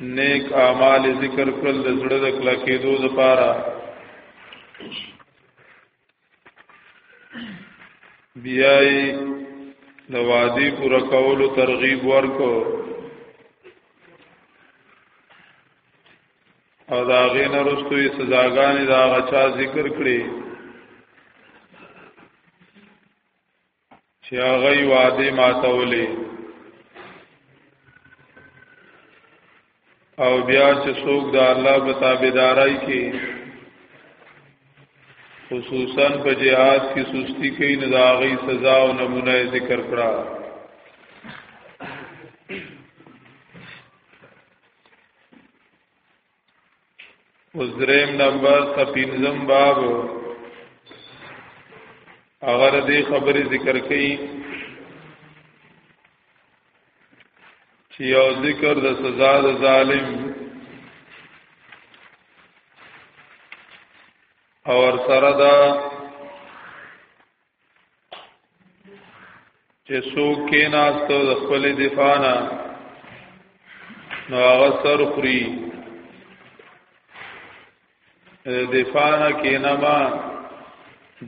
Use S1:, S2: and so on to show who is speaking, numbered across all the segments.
S1: نیک اعمال ذکر کړل د زړه د کلکېدو لپاره بیاي د وادي پوره کولو ترغیب ورکو او دا غین رستوي سزاګانې دا غچا ذکر کړي چې هغه وعده ماتولې او بیا چې څوک د الله په تابعدارای کې خصوصا په جهاد کې سستی کوي نه داغي سزا او نمونه ذکر کړه اوس دریم نمبر ته پنځم باب اگر دې خبرې ذکر کړي چې یو ذکر د سزا د ظالم او سره دا چې څوک کې ناستو د خپل دفاع نه نو هغه سر خوري دفاع نه کې نه ما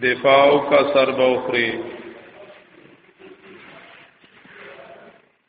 S1: دفاع کا سر به خوري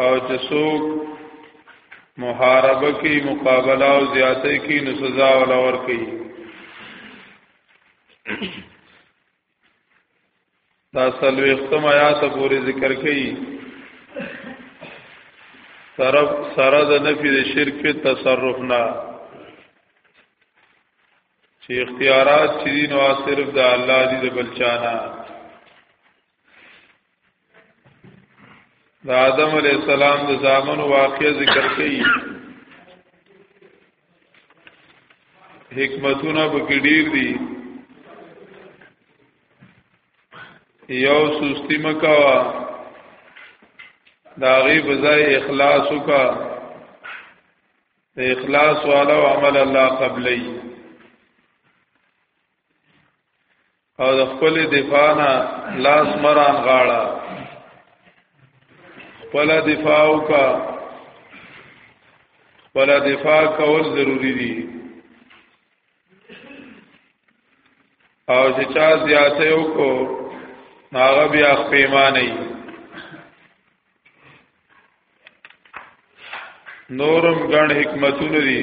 S1: او چې څوک محاربه کې مقابله او زیاتې کې نو سزا ولا ور کوي دا سلوي ختم آیات پورې ذکر کړي طرف سره د نفي د شرک په تصرف نه چې اختیارات چې دین او صرف د الله دی د بلچانا د آدم علی السلام د زامن واقعي ذکر کړي حکمتونه به ګډیر دي یو سستی مکوا دا غي بزای اخلاص وکا اخلاص والا عمل الله قبلې او د خپل دفاع نه لاس مران غاړه خپل دفاع وکا خپل دفاع کول ضروری دي او چې چا زیاته وکړو هغه بیا پیمانه ای نورم ګڼ حکمتونه دي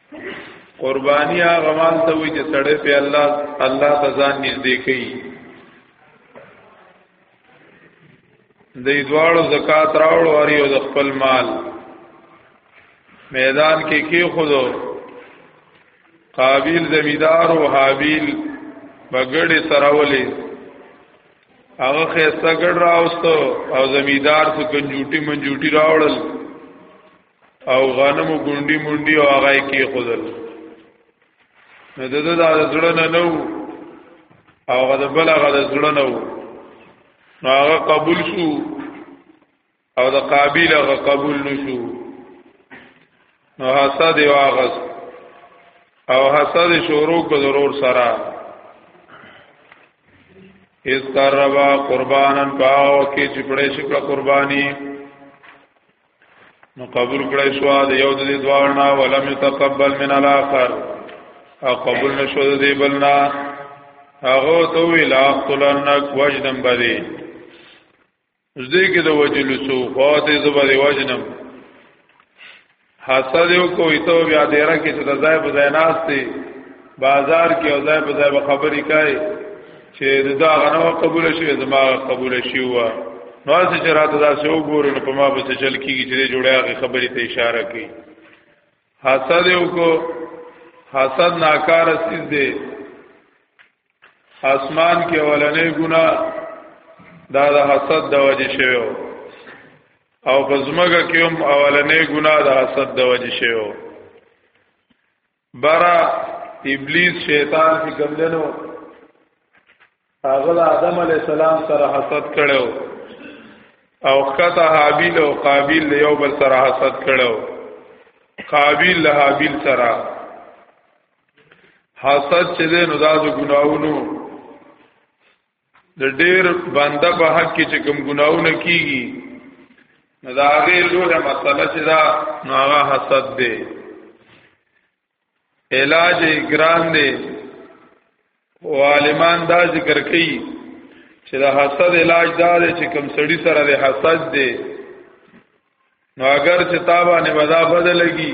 S1: قربانی هغه مال ته وي چې سړی په الله الله ته ځان نږدې کوي د دوالو زکات راوړو او یو د خپل مال میدان کې کې خودو قابیل زمیدار او حابیل بغړې سراولې هغه خسته ګډ راوستو او زمیدار څخه جوټي منجوټي راوړل او غنمو ګونډي مونډي او هغه کې خودل نو د دې د زړه نه نو او هغه د بل هغه د زړه نه نو هغه قبول شو او د قابیل هغه قبول نشو نو حسد یو هغه او حسد شروع کو ضرور سره اس قربا قربانن پاو کې چپړې شکړه قرباني نو قبول کړی شو د یو د دوار نه ولم يتقبل من الاخر او قبول نشو د دی بل نه هغه تو ویل اقتلنک وجنم بدی زدی کې د وجل سو فوت زبر وجنم حسد یو کوی ته بیا دیره کې چې د ځای په ځای ناشته بازار کې او ځای په ځای به خبرې کوي چې دا غنو قبول شي زما قبول شي وا نو چې چرته دا سه وګورې نو په ما به چل کیږي چې جوړه هغه خبرې ته اشاره کوي حسد یو کو حسد ناکار سیز دی اسمان کې اولنې ګنا دا د حسد د وجې شوی او په زمګه کې هم اولنې ګنا د حسد د وجې شوی برا ابلیس شیطان چې ګمدنو هغه آدم علی السلام سره حسد کړو او خطا حابیل او قابیل له یو بل سره حسد کړو قابیل له حابیل سره حسد چې له نو داسو ګناوونو د ډیر بنده په حق کې چې کوم ګناونه کیږي نو دا هغه لویه مسله چې دا نو هغه حسد دی علاج ګران دی او عالمان دا ذکر کوي چې دا حسد علاج دا دی چې کوم سړی سره د حسد دی نو اگر چې تابانه ودا بدلږي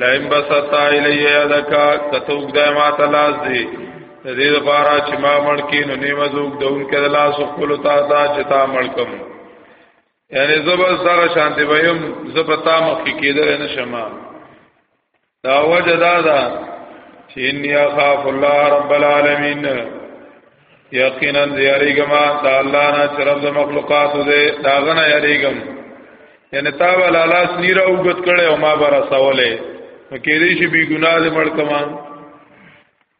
S1: لئن بسطا الی یدک کتوګ د ما تلاس دی د دې لپاره چې ما مړ کې نو نیمه زوګ دون کې د لاس خپل تا تا چې تا مړ کوم یعنی زبر سره شانتی ویم زبر تا مخ کې کېدل نه شمه دا وجه دا ده چې ان یا خاف الله رب العالمین یقینا یریګم د الله نه چې رب د مخلوقات دی دا غنه یریګم یعنی تا ول الله سنیره وګت کړي او ما برا سواله نو کې دې شي بی ګناه دې مړ کمان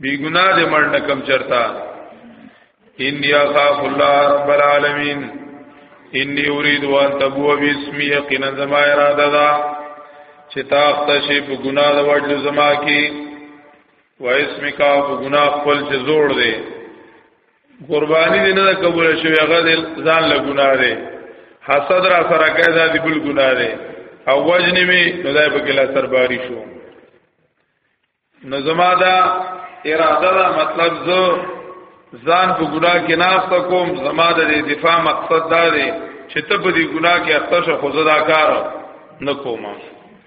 S1: بی ګناه دې مړ نه کم چرتا ان یا خاف الله رب العالمین انی اريد ان تبو باسمی یقینا زما اراده ده چې تا اخته شي په ګناه د وجل زما کې و اسمک او په ګناه خپل چې زوړ دی قرباني دې نه قبول شوی هغه ځان له ګناه دی حسد را سره کوي دا دی بل ګناه دی او وجن می نو دای په کلا سرباری شو نو زما دا اراده دا مطلب زه ځان په ګناه کې ناشته کوم زما د دفاع مقصد دا دی چې ته په دې ګناه کې اخته شو خو زه دا کار نه کوم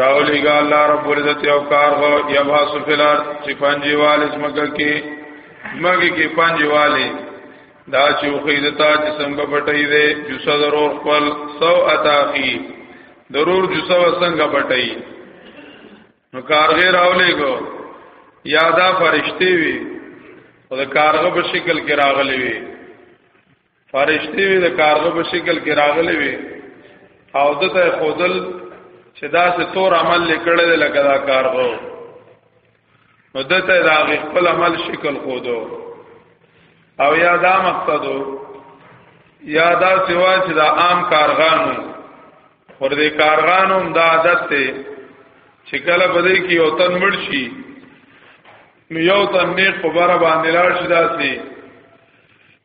S1: راولی گا اللہ رب العزت او کار غو یبحث فی الارد چی پنجی والی زمکا کی زمکی کی پنجی والی دا چې وخیدتا چې څنګه پټی دی جوسه ضرور خپل سو اتاقی ضرور جوسه څنګه پټی نو کارغه راولې کو یادا فرشتي وي او د کارغه په شکل کې راغلي وي فرشتي وي د کارغه په شکل کې راغلي وي او دته خودل چې دا څه تور عمل لیکل دی لکه دا کارغه نو دته دا خپل عمل شکل خودو او یا دا مقصدو یا دا سوا چې دا عام کارغانو ور دې کارغانو هم دا عادت ته چې کله بده کې یو تن مړ شي نو یو تن نیک په بار باندې لاړ شي داسي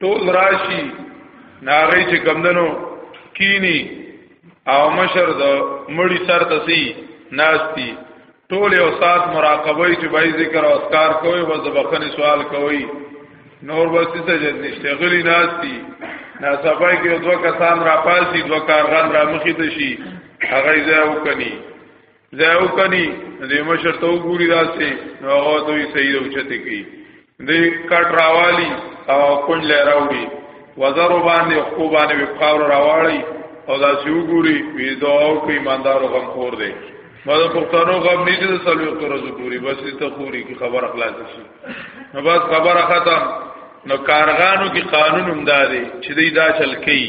S1: ټول راشي ناغی چې کمدنو کینی او مشر د مړی سر تسی ناستی ټول یو سات مراقبه چې بای ذکر او اذکار کوي و زبخنه سوال کوي نور وسی ته جد نشته غلی ناستی نا صفای کې دوه کسان را پاسی دوه کارغان را مخې ته شي هغه ځای وکني زاو کني دې مشر ته وګوري داسې نو هغه دوی صحیح اوچته کی دې کټ راوالی او کون لې راوړي وزرو باندې خو باندې وقار راواړي او دا چې وګوري وی دعاو کې ایماندارو غم خور دی مده پښتنو غم نه دي سلوي تر زو پوری بس ته خوري کی خبر اخلاص شي نو بس خبر ختم نو کارغانو کې قانون هم دادي چې دې دا چل کوي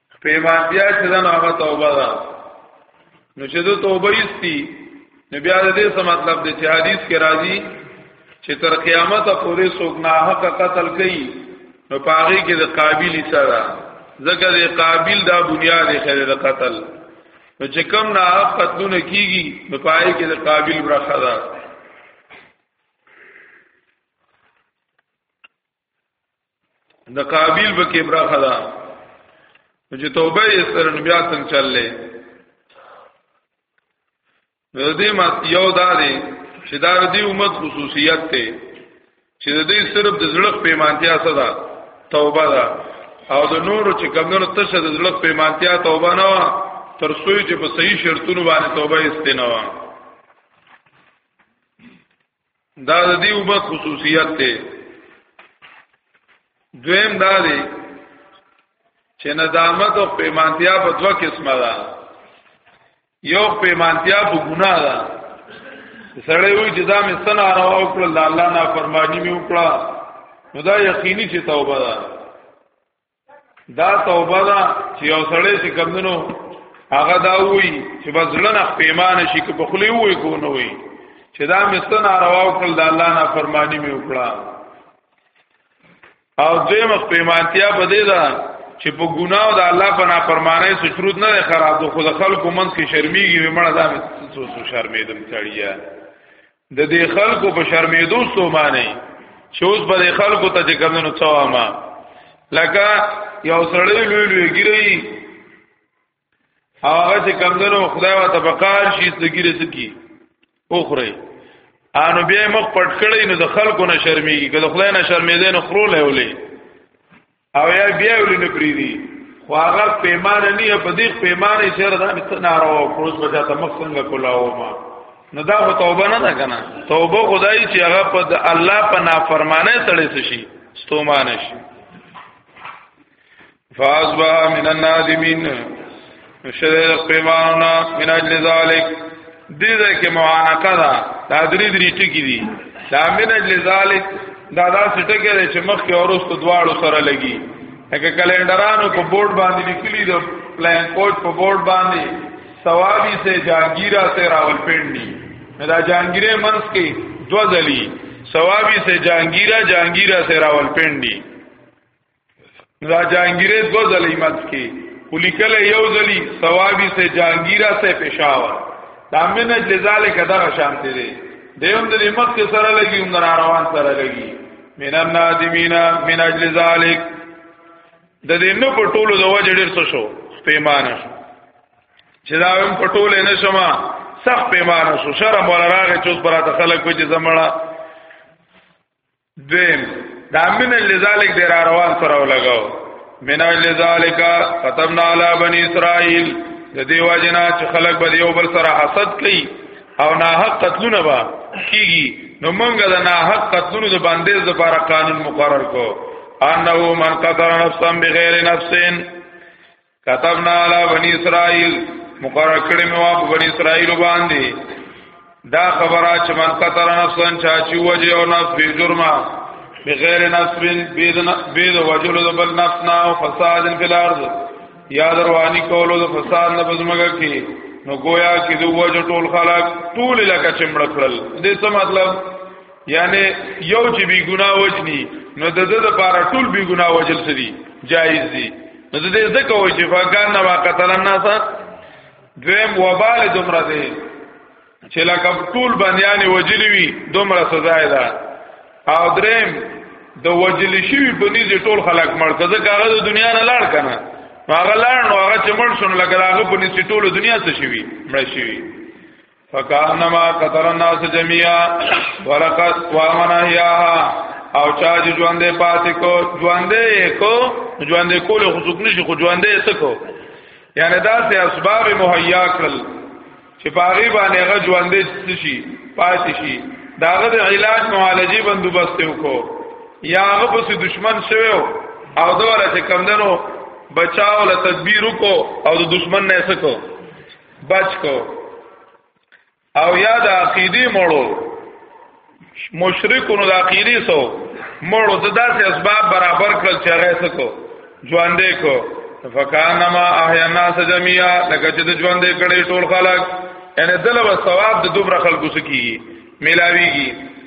S1: پیمانتیا چې دا هغه توبه ده نو چې دا توبه ایستي نو بیا د دې څه مطلب دی چې حدیث کې راځي چې تر قیامت پورې څوک نه حق قتل کوي نو پاغي کې د قابل سره ځکه د قابل دا بنیاد دی خیر د قتل نو چې کم نه حق قتلونه کیږي نو پاغي کې د قابل برخه ده د قابیل به کې برخه ده چې توبه یې سره نو بیا څنګه چللې نو دې ما یو دا دی چې دا د امت خصوصیت ته چې د دې صرف د زړه پیمانتیا څه ده توبه ده او د نورو چې کمونو تشه د زړه پیمانتیا توبه نه وا تر سوی چې په صحیح شرطونو باندې توبه استنوا دا د دې وبد خصوصیت دی دویم دا دی چې ندامت او پیمانتیا په دوه قسمه ده یو پیمانتیا په ګناه ده سړی وی چې دا مې سن را وکړ الله نه فرمانی مې وکړه نو دا یقیني چې توبه ده دا توبه ده چې یو سړی چې کمندنو هغه دا وی چې بس لنه پیمانه شي که په خلی وی کو نه وی چې دا مستن روا وکړ د الله نه فرمانی می وکړه او دې مخ پیمانتیا بده ده چې په ګناو د الله په نافرمانی سره شروع نه خراب دو خو د خلکو منځ کې شرمېږي ومړه دا مې څه څه شرمېدم تړیا د دې خلکو په شرمېدو سومانه چې اوس به د خلکو ته چې کمنو څوامه لکه یو سړی لوی لوی ګری هغه چې کمنو خدای وا تبقال شي سګری سکی اوخره انو بیا مخ پټ کړی نو د خلکو نه شرمېږي که د خدای نه شرمېدې نو خرو لهولې او یا بیا ولې نه پریدي خو هغه پیمانه نه په دې پیمانه چې را دامه تنارو او پروس بچا ته مخ څنګه کولاو ما نو دا خو توبه نه ده کنه توبه خدای چې هغه په الله په نافرمانه تړې شي ستومانه شي فاصبح من النادمین شدید خپیمانونا من اجل ذالک دې دې کې معانقه ده دا درې درې ټکی دي دا من اجل ذالک دا دا ټکی دی چې مخ کې اورست دواړو سره لګي هغه کلندرانو په بورډ باندې لیکلي د پلان کوډ په بورډ باندې ثوابي سے جانگیرا سے راول پنډي دا جانگیره منس کې دو ځلی ثوابي سے جانگیرا جانگیرا سے راول پنډي دا جانګیره دو ځلې مات کې ولیکل یو ځلې ثوابي سه جانګیرا سه پېښاوه دا من اجل ذالک دا شانته دي دیوم د مخ کې سره لګي هم را روان سره لګي من النادمین من اجل ذالک د دې نو په ټولو د وجه ډیر څه شو پیمانه شو چې دا هم په ټولو نه شمه سخت پیمانه شو شرم ولا راغی چې اوس براته خلک په چې زمړه دویم دا من لذالک دې را روان سره ولګاو من لذالک ختمنا علی بنی اسرائیل د دې واجنا چې خلک به یو بل سره حسد کوي او ناحق قتلونه به کیږي نو موږ د ناحق قتلونو د باندې لپاره قانون مقرر کو انه من قتل نفسا بغیر نفس كتبنا على بني اسرائيل مقرر کړی مې واپ بني اسرائيل باندې دا خبره چې من قتل نفسا چا چې وجه او نفس به جرمه بغیر نفس بيد وجل د بل نفس نه او فساد فی الارض یا دروانی کولو د فساد نه بزمګه کی نو گویا کې د وجه ټول خلق ټول لکه چمړ کړل دې څه مطلب یعنی یو چې بی ګناه وجنی نو د دې لپاره ټول بی ګناه وجل سری جایز دي نو د دې ځکه وایي چې فکان نو قتل الناس دویم وبال دومره دی چې لکه ټول بنیان وجلی وي دومره سزا ده او دریم د وجل شوی په نيزه ټول خلک مړ کزه کاغه د دنیا نه لاړ کنه هغه لاړ نو هغه چې مړ شون لګا هغه په نيزه ټول دنیا څه شوی مړ شوی فکانما قتل الناس جميعا ولقد وامنا هياها او چا چې ژوندې پاتې کو ژوندې کو ژوندې کول خو څوک نشي خو ژوندې څه کو یعنی دا سه اسباب مهیا کړل چې پاغي باندې هغه ژوندې شي پاتې شي داغه د علاج معالجي بندوبست وکړو یا هغه په دشمن شوی او دوله چې کمندنو بچاو له تدبیر وکړو او د دشمن نه سکو بچ کو او یا د عقیدی مړو مشرکونو د عقیدی سو مړو د داسې اسباب برابر کړل چې هغه سکو ژوندې کو فکانما احیا الناس جميعا لکه چې د ژوندې کړي ټول خلک ان دلو ثواب د دوبره خلکو سکی ملاویږي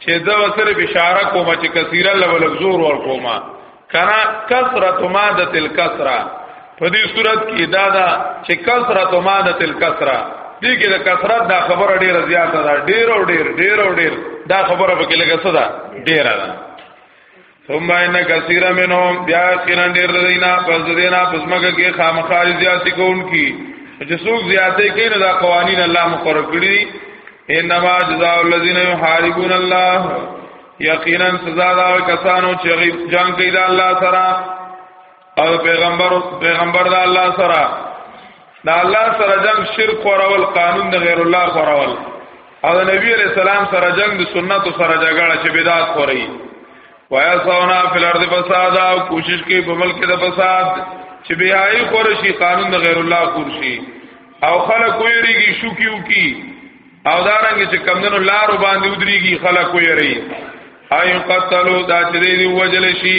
S1: چې دا سره بشاره کوم چې کثیره لول زور ور کوم کنا کثرت ماده الکثره په دې صورت کې دا دا چې کثرت ماده الکثره دې کې د کثرت دا خبره ډیره زیاته ده ډیر او ډیر ډیر او ډیر دا خبره په کې لګه څه ده ډیره ده ثم ان كثير منهم بیا خیرن ډیر دینا پس دینا پس مګه کې خامخاري زیاتې کوونکی چې څوک زیاتې کوي نو دا قوانین الله مقرر کړی انما جزاء الذين يحاربون الله یقینا سزا دا کسانو چې جنگ کوي د الله سره او پیغمبر پیغمبر د الله سره د الله سره جنگ شرک خورول قانون د غیر الله خورول او د نبی علیہ السلام سره جنگ د سنت سره جګړه چې بدعت خوري ویا سونا فل ارض فساد او کوشش کوي په ملک د فساد چې بیاي خور شي قانون د غیر الله خور شي او خلک ویریږي شو کیو کی او دارنګ چې کمندونو لارو باندې ودریږي خلک ویری ايو قتلوا دا چې دی وجل شي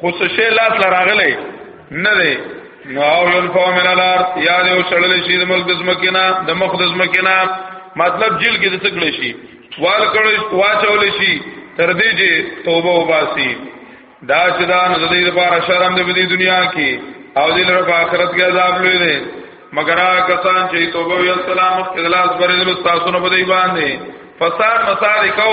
S1: خو څه شی لاس لراغلی نه دی نو او ينفو من الارض یا دې وشړل شي د ملک د زمکینا د مخ د زمکینا مطلب جیل کې د تکړه شي وال کړي واچول شي تر دې چې توبه وباسي دا چې دا نو د دې لپاره شرم دی په دې دنیا کې او دې لپاره په آخرت کې عذاب لوي دی مگر کسان چې توبه وی السلام اخلاص پرې د استادونو په دی باندې فساد مسال کو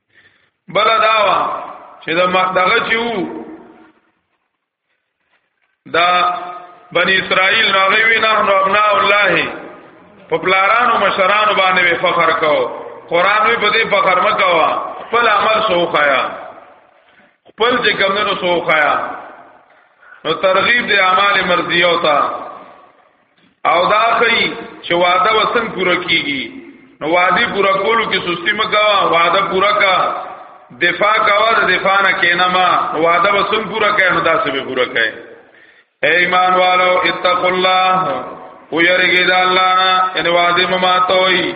S1: بل دا وا چې دا دغه چې وو دا بنی اسرائیل ناغوی نه نو ابنا الله په پلارانو مشرانو باندې فخر کو قران وی په دې فخر مکوا خپل عمل سوخایا خپل چې کمنو سوخایا نو ترغیب د اعمال مرضیه او تا او دا کوي چې وعده وسن پوره کیږي نو وعده پوره کولو کې سستی مکوا وعده پوره کا دفاع کوا د دفاع نه کینما وعده وسن پوره کړي نو دا څه به پوره کړي اے ایمان والو اتقوا الله ويرګي د الله نه ان وعده مماتوي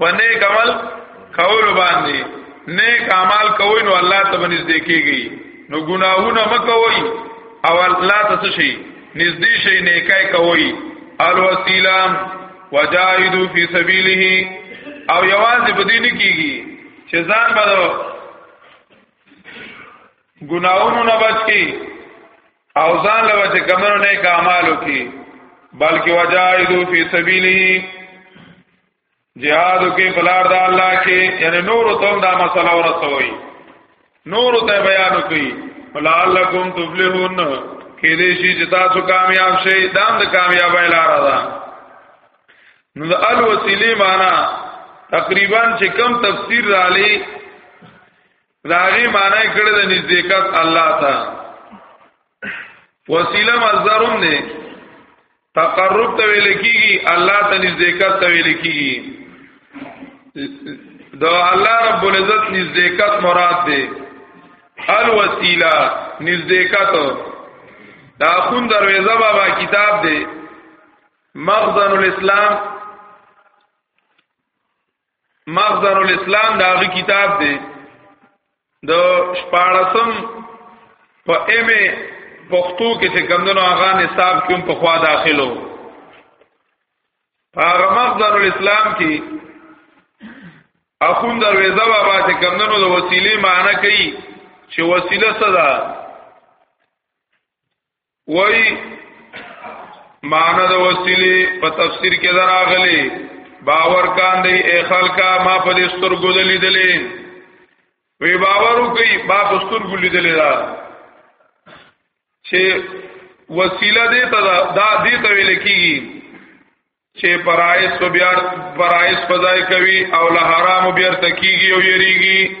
S1: په نیک عمل کول باندې نیک اعمال کوئ نو الله ته نږدې کیږئ نو ګناهونه مکوئ او الله ته څه شي نږدې شي نیکای کوئ الوسیله وجاهدوا فی سبیله او یوازې بدین کیږي چې ځان به ګناهونو نه بچ کی او ځان له چې کمنو نه کمالو کی بلکې وجاهدوا فی سبیله جهاد کې بلار د الله کې یعنی نور ته دا مسله ورسوي نور ته بیان کوي ولعلکم تفلحون کې دې شي چې تاسو کامیاب شئ دا د کامیابی لار ده نو د ال وسیله معنا تقریبا چې کم تفسیر را لې داغي معنی کړه د نزدېکت الله ته وسیله مصدرم نه تقرب ته ویل کیږي الله ته نزدېکت ته ویل کیږي د الله رب العزت نزدېکت مراد ده الوسیله نزدېکت دا خون دروازه بابا کتاب ده مخزن الاسلام مخزن الاسلام دا غي کتاب دی د شپاړسم په ایم ای پښتو کې چې کمندونو هغه نصاب کوم په خوا داخلو هغه مخزن الاسلام کې اخوند دروازه بابا چې کمندونو د وسیلې معنی کوي چې وسیله څه ده وای معنی د وسیله په تفسیر کې دراغلي باور کاندې اے خلکا ما په دې سترګو دلیدلې وی باور وکي ما په سترګو لیدلې دا چې وسیله دې ته دا دې ته ویل کیږي چې پرایس په بیا پرایس فضای کوي او له حرام بیا تکیږي او یریږي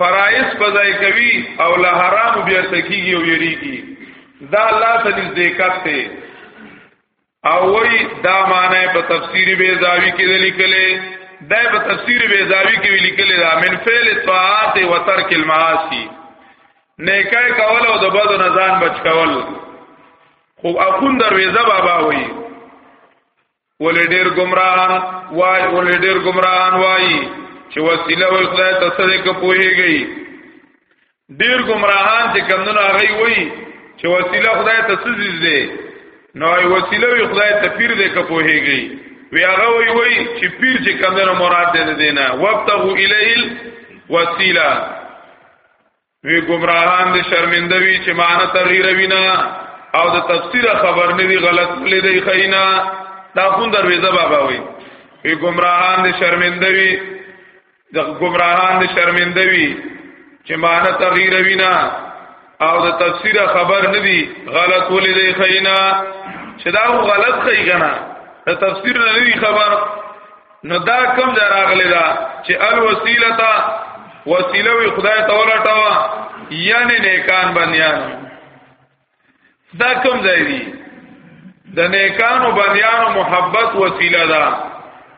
S1: فرایس فضای کوي او له حرام بیا تکیږي او یریږي دا الله ته نزدېکت دی او وی دا معنی په تفسیر بیزاوی کې لیکلې دا په تفسیر بیزاوی کې لیکلې دا من فعل طاعات و ترک المعاصی نیکه کول او د بدو نزان بچ کول خو اخون درویزه بابا وای ولې ډېر گمراهان وای ولې ډېر گمراهان وای چې وسیله وي خدای ته سره کې پوهیږي ډېر گمراهان چې کمنو هغه وای چې وسیله خدای ته سزیز دی نو ای وسیله وي خدای ته پیر دې کې پوهیږي وی هغه وای وای چې پیر چې کمنو مراد دې دینه وابتغوا الیه وسیله وی گمراهان دې شرمنده وی چې معنی تغیر وینا او د تفسیر خبر نه دی غلط پلی دی خینا دا خون درویزه بابا وی وی گمراهان دې شرمنده وی د گمراهان دې شرمنده وی چې معنی تغیر وینا او د تفسیر خبر نه دی غلط ولې دی خینا چې دا غلط خی کنه د تفسیر نه دی خبر نو دا کم ځای راغلی دا چې الوسیله تا وسیله وی خدای ته ولټوا یعنی نیکان بنیان دا کم ځای دی د نیکانو بنیانو محبت وسیله ده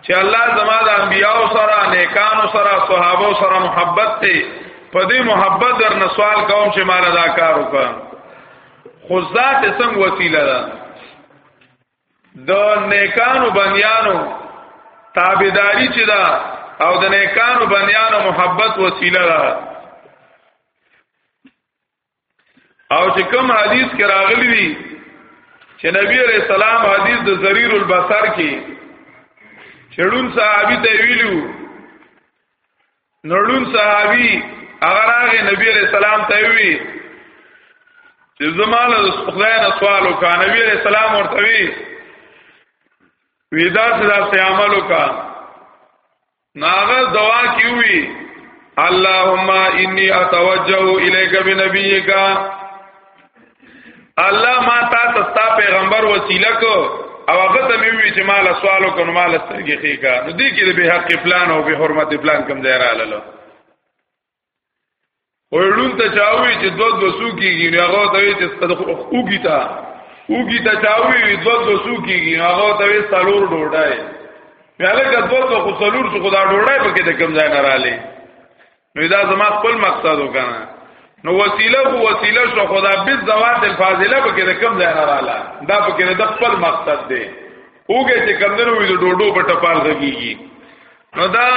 S1: چې الله زما د انبیانو سره نیکانو سره صحابه سره محبت ته په دې محبت در نسوال کوم چې مال ادا کار وکړم خو ذات څنګه وسیله ده د نیکانو بندیانو تابعداري چې دا او د نیکانو بندیانو محبت وسیله ده او چې کوم حدیث کې راغلی دی چې نبی علیہ السلام حدیث د ذریر البصر کې چړون صحابي ته ویلو نړون صحابي هغه راغی نبی علیہ السلام ته وی چې زماله د خدای نه سوال وکا نبی علیہ السلام ورته وی ویدا سدا سي عمل وکا ناغه دوا کیوي اللهم اني اتوجه اليك بنبيك الله ما تا تستا پیغمبر وسیله کو او هغه ته مې وی چې مال سوالو کو مال سترګې خې کا نو دې کې به حق پلان او به حرمت پلان کم ځای را لاله وړون ته چاوي چې دو دو سو کیږي نو هغه ته چې صدق اوږي تا اوږي ته چاوي دو دو سو کیږي نو هغه ته سالور ډوډای بیا لکه دو دو خو سالور څخه دا ډوډای پکې د کم ځای نه را لاله نو دا زما خپل مقصد وکنه نو وسیله خو وسیله شو خدا بز زوات الفاضله پکې د کم ځای نه رااله دا پکې د خپل مقصد دی اوګه چې کم درو وي د ډوډو په ټپال غږیږي نو دا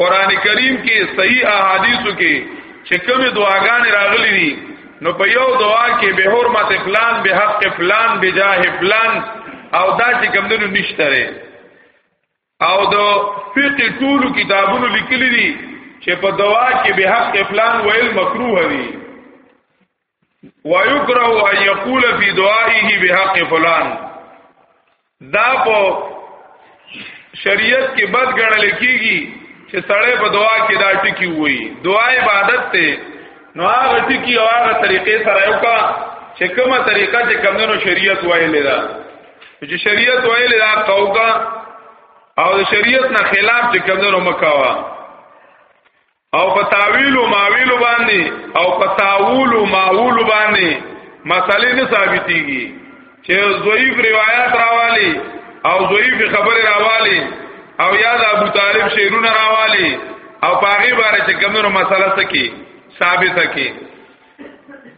S1: قران کریم کې صحیح احادیثو کې چې کومې دعاګانې راغلي دي نو په یو دعا کې به حرمت فلان به حق فلان به جاه فلان او دا چې کم درو نشته او د فقه ټول کتابونو لیکلي دي چې په دوا کې به حق افلان ویل مکروه دي ويكره ان يقول في دعائه بحق فلان دا په شریعت کې بد ګڼل کیږي چې سړی په دعا کې دا ټکی وایي دعا عبادت ته نو هغه ټکی او هغه طریقې سره یو کا چې کومه طریقه چې کمنو شریعت وایي لیدا چې شریعت ویل دا قوقا او د شریعت نه خلاف چې کمنو مکاوا او په تاویل او ماویل باندې او په تاول او ماول باندې مسالې نه ثابتېږي چې ضعیف روایت راوالي او ضعیف خبره راوالي او یا د ابو طالب شعرونه راوالي او پاغي باره چې کمنو مسله سکی ثابته کی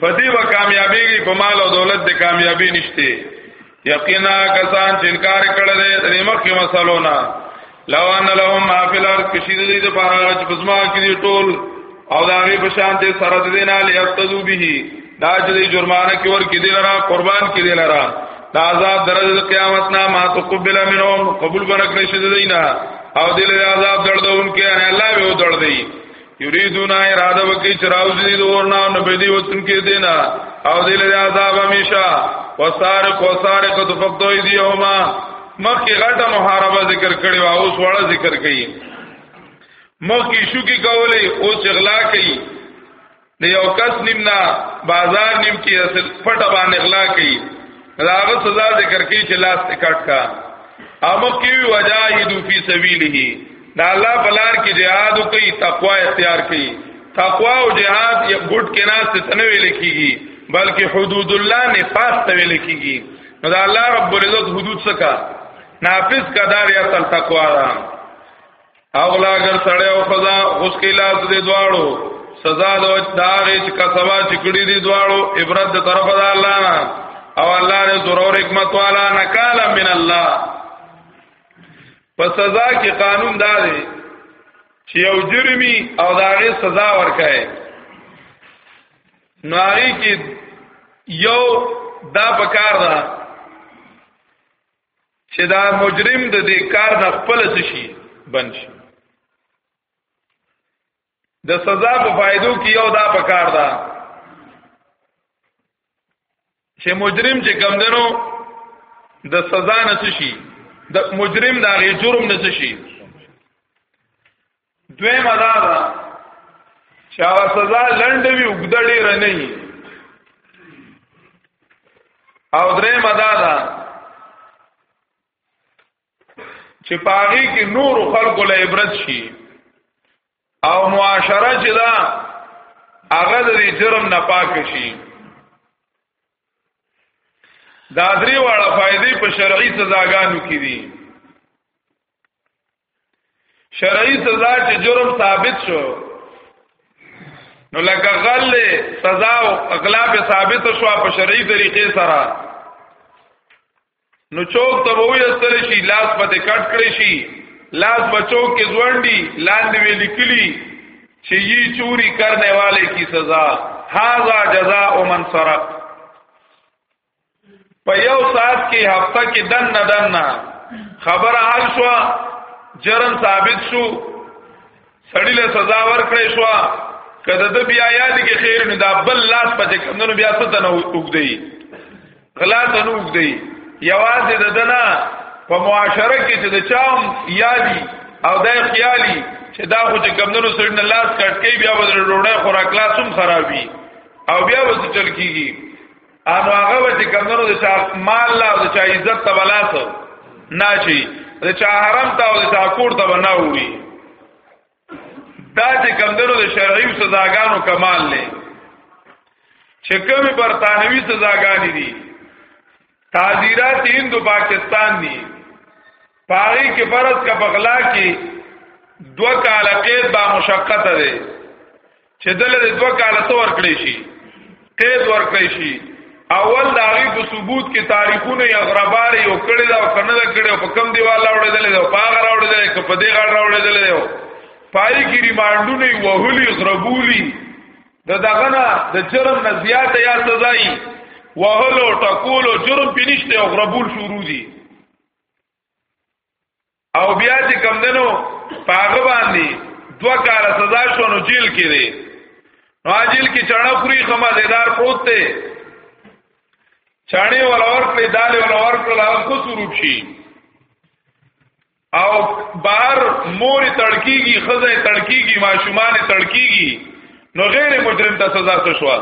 S1: په دې و کامیابیږي په مال او دولت د کامیابی نشته یقینا کسان چې انکار کړل دي د مخکې مسلو نه لو ان لهم ما فی الارض کشید دې د پاره چې پزما کې دي ټول او دا غي په شان دې سره دې نه لیفتذو به دا چې جرمانه کې ور کې دي لرا قربان کې دي لرا دا عذاب درجه قیامت نه ما تقبل منهم قبول برکړي شه دې نه او دې له عذاب دردون کې نه الله به ودړ دی یریدون اراده وکي چې راوځي د ورنا نو به دی وتن کې دینا او دل د عذاب همیشه وسارق وسارق تفقدو ایدیهما مخکې غټه محاربه ذکر کړي او اوس وړه ذکر کړي مخکې شو کې کولې او چغلا کړي د یو کس نیمنا بازار نیم کې اصل پټه باندې اغلا کړي راغه سزا ذکر کړي چې لاس ټکټ کا امکه وجاهدوا فی سبیله دا الله بلار کې جهاد کوي تقوا اختیار کوي تقوا او جهاد یو ګډ کې ناس ته نه ویل کیږي بلکې حدود الله نفاس ته ویل کیږي نو دا الله رب العزت حدود څخه نافذ کدار یا تل تقوا دا اغلا اگر سړی او خدا اوس کې لاس دې دواړو سزا د داغه چې کا سبا چې کړی دې دواړو عبرت د طرف د الله نه او الله دې ضرور حکمت والا نکاله من الله په سزا کې قانون دا دی چې یو جرمي او داغه سزا ورکړي نو هغه کې یو دا پکار ده چې دا مجرم د دې کار نه خپل شي بند شي د سزا په فائدو کې یو دا پکار ده چې مجرم چې کم دنو د سزا نه شي د مجرم دا غي جرم نه شي دوی مدا ده چې هغه سزا لنډ وي وګړه ډیر نه وي او درې مدا ده چې پاغي کې نور خلکو له عبرت شي او معاشره چې دا هغه د جرم نه پاک شي دا درې واړه فائدې په شرعي سزاګانو کې دي شرعي سزا چې جرم ثابت شو نو لکه غل سزا او اغلاب ثابت شو په شرعي طریقې سره نو چوک ته وو یستل شي لاس په دې کټ کړی شي لاس بچو کې ځوندي لاندې وی لیکلی چې یی چوری کرنے والے کی سزا هاذا جزاء من سرق په یو ساعت کې هفته کې دن نه دن خبره حل شو جرم ثابت شو سړی له سزا ورکړې شو کله د بیا یاد کې خیر نه دا بل لاس پچې کمنو بیا څه ته نه وګدی غلا ته نه وګدی یوازې د دنا په معاشره کې چې د چاوم یادی او د خیالي چې دا خو چې کمنو سړی نه لاس کټ کې بیا بدل ډوړې خوراک لاسوم خرابي او بیا وځي چل کیږي انو هغه به چې کمنو د چا مال لا او د چا عزت ته بلاسو نه شي د چا حرام ته او د چا کور ته بنا وړي دا چې کمنو د شرعي سزاګانو کمال نه چې کومي برتانوي سزاګانې دي تعذيرات هند پاکستان دي پاری کې فرض کا بغلا کې دو کال قید با مشقت ده چې دله د دوه کاله څو ورکړې شي قید ورکړې شي اول دا غي په ثبوت کې تاریخونه یا غربار یو کړي دا کنه دا کړي په کم دیوال راوړل دي په هغه راوړل دي په دې غړ راوړل دي پای کې ریمانډونه وهلي غربولي د دغه نه د جرم نه زیاته یا سزای وهلو ټکولو جرم پینشته او غربول شروع دي او بیا چې کم دنو پاغه باندې دوا کاله سزا شو نو جیل کې دی نو جیل کې چړه پوری خما زیدار پروت دی چاڼې ولا ورکړې دالې ولا ورکړل هغه خو سروب شي او بهر مور تړکیږي خزه تړکیږي ماشومان تړکیږي نو غیر مجرم ته سزا څه شوه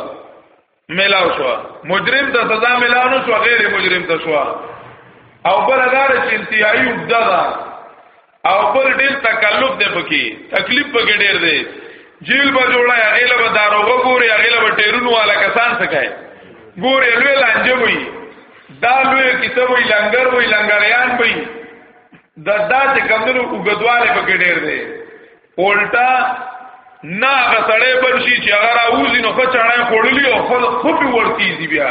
S1: ملاو شو مجرم ته سزا ملاو نو شو غیر مجرم ته شو او بل دار چې انتهایی وګدا دا او بل ډیر تکلف دی پکې تکلیف پکې ډیر دی جیل به جوړه هغه له به داروغه ګوري هغه له ټیرونو والا کسان څه کوي ګوري لوی لانجه وي دا لوی کتاب وي لنګر وي لنګریان وي دا دا چې کمنو وګدواله پکې ډیر دی پولټا نه غسړې بنشي چې هغه راوځي نو خچړای خړلې او خو خو په ورتي دي بیا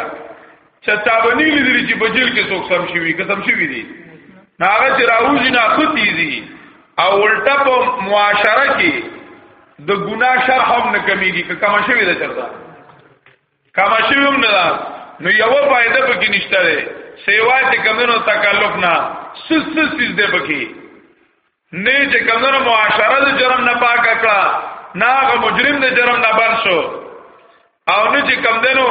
S1: چې تابنی لیدلی چې بجل کې څوک سم شي وي قسم شي وي دي هغه چې راوځي نه خو تیزي او الټا په معاشره کې د ګنا شر هم نه کمیږي که کما شوی ده چرته کما شوی هم نه ده نو یو فائدہ پکې نشته ده سیوا چې کمنو تکلف نه سس سس سس ده پکې نه چې کمنو معاشره د جرم نه پاک کړه نه هغه مجرم د جرم نه بن شو او نه چې کمدنو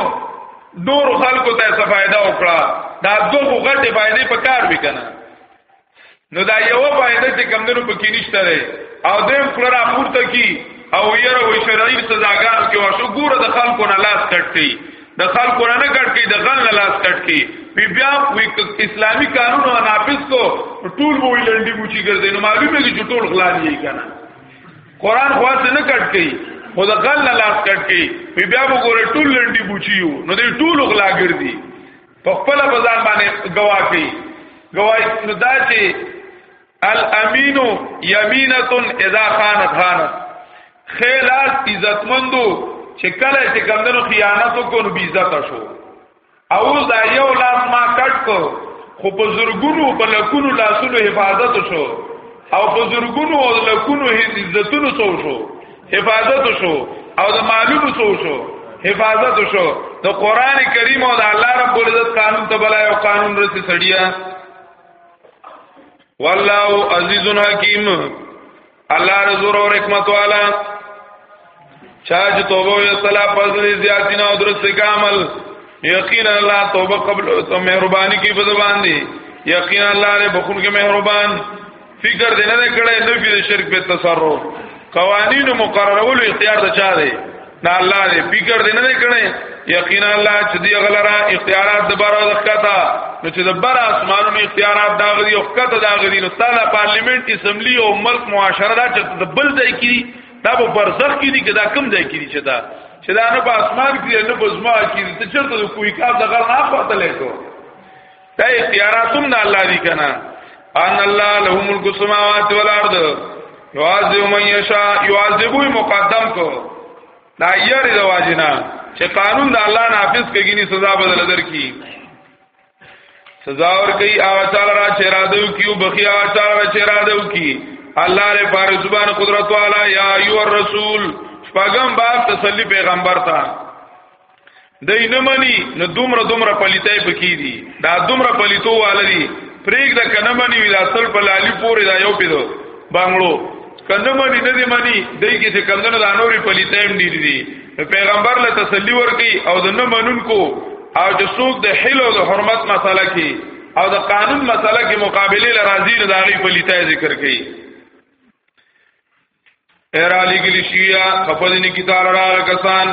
S1: نور خلکو ته څه فائدہ وکړه دا دوه غټه فائدې په کار وکنه نو دا یو فائدې چې کمدنو پکې نشته ده او دیم کړه پورته کی او یره وی شرعي سزاګانو کې واشو ګوره د خلکو نه لاس کټي د خلکو نه کټ کی د غل نه لاس کټ کی بی بیا اسلامی قانون او نافذ کو ټول وو لنډي موچی ګرځي نو معلومه کی چې ټول غلا دی کنه قران خو څه نه کټ کی خو د غل نه لاس کټ کی بی بیا وګوره ټول لنډي موچی یو نو دې ټول غلا ګرځي په خپل بازار باندې گواکي گواہی نو دا چې الامین یمینه اذا خانت خانت خیلال عزتمندو چې کله چې کمندونو خیانت وکړو بی عزت شو او دا یو لاس ما کټ کو خو په زرګونو په لکونو لاسونو حفاظت شو او په زرګونو او لکونو عزتونو څو شو حفاظت شو او د معلومو څو شو حفاظت شو د قران کریم او د الله رب العزت قانون ته بلای او قانون رسې سړیا والله عزیز حکیم الله رزور او حکمت والا چا چې توبه او صلاح فضل زیاتین او درست کامل یقینا الله توبه قبل او مهرباني کی په زبان دی یقینا الله له بخون کې مهربان فکر دې نه کړي نو په شرک په تصرف قوانینو مقررولو اختیار د چا دی دا الله دې فکر دې نه کړي یقینا الله چې دی غلرا اختیارات د بار او ښکتا نو چې د بار اسمانونو اختیارات دا غدي او ښکتا دا غدي نو تعالی پارلیمنت اسمبلی او ملک معاشره دا چې د بل ځای کړي دا په برزخ کې دي کدا کم ځای کې دي چې دا چې دا نه په اسمان کې نه په زما کې ته چرته کوی کار د غل نه پاتلې کو دا اختیاراتم دا الله دی کنا ان الله له ملک السماوات والارض یعذب من یشاء یعذبو مقدم کو دا یری د واجنا چې قانون د الله نافذ کګی نه سزا بدل درکې سزا ور کوي هغه چاله را چې را دو کیو بخي هغه چاله را چې را دو کی الله له بار زبان قدرت والا یا ایو الرسول شپغم باب تسلی پیغمبر تا دای نه مني نو دومره دومره پلیتای پکې دي دا دومره پلیتو والي پریګ د کنه مني وی اصل په لالي پورې دا یو پیدو بنگلو کنه مني نه دي مني دای کې چې کندنه د انوري پلیتایم دي دي پیغمبر له تسلی ورکي او د نه منونکو او چې څوک د حل او د حرمت مسله کې او د قانون مسله کې مقابله لرازي د هغه پلیتای ذکر کړي ایرا لګلی شیا خپلنی کی تار را کسان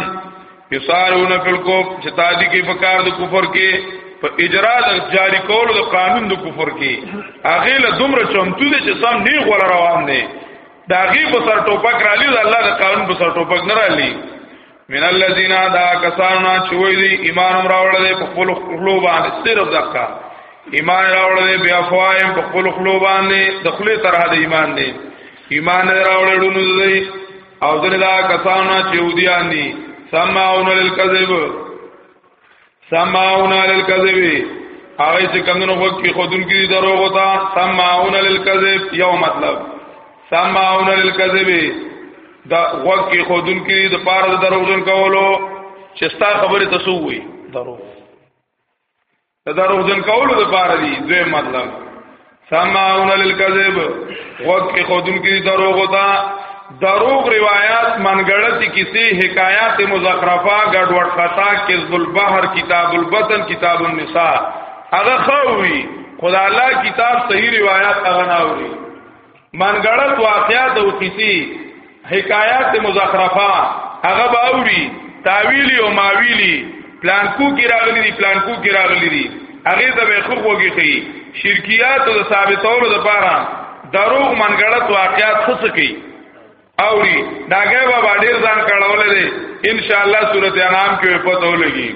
S1: یسارون فی الکوف چې تادی کې فکار د کفر کې په اجرا د جاری کول د قانون د کفر کې هغه له دومره چمتو دي چې سم نه غوړ روان دي دا غي په سر ټوپک را لې الله د قانون په سر ټوپک نه را لې من الذين دا کسانو چې وې دي ایمان هم راوړل دي په خپل خلو باندې صرف دغه ایمان راوړل دي بیا فوایم په خپل خلو باندې د خله طرح د ایمان دي ایمان راوړل نو دي او دغه کسانو چې ودیان دي سمعون للكذب سماعون علی الكذب هغه چې کمونو خو کې خودن کې دروغ وتا سماعون علی الكذب یو مطلب سماعون علی الكذب دا غوږ کې خودن کې د پاره د دروغجن کولو چې ستا خبره تاسو وي دروغ د دروغجن کولو د پاره دی دوی مطلب سماعون للکذب وقت کې خودن کې دروغ وتا دروغ روایات منګړتی کسی حکایات مزخرفه ګډوډ خطا کذب البحر کتاب البطن کتاب النساء هغه خووی خدا الله کتاب صحیح روایت هغه ناوړي منګړت واقعات او کسی حکایات مزخرفه هغه به اوري تاویلی او ماویلی پلانکو کې راغلي دي پلانکو کې راغلي دي هغه ته به خوب وږي خي شرکیات او ثابتولو لپاره دروغ منګړت واقعات خص کوي اوري داګه بابا ډیر ځان کړهولې دي ان شاء الله سورته انعام کې پته ولګي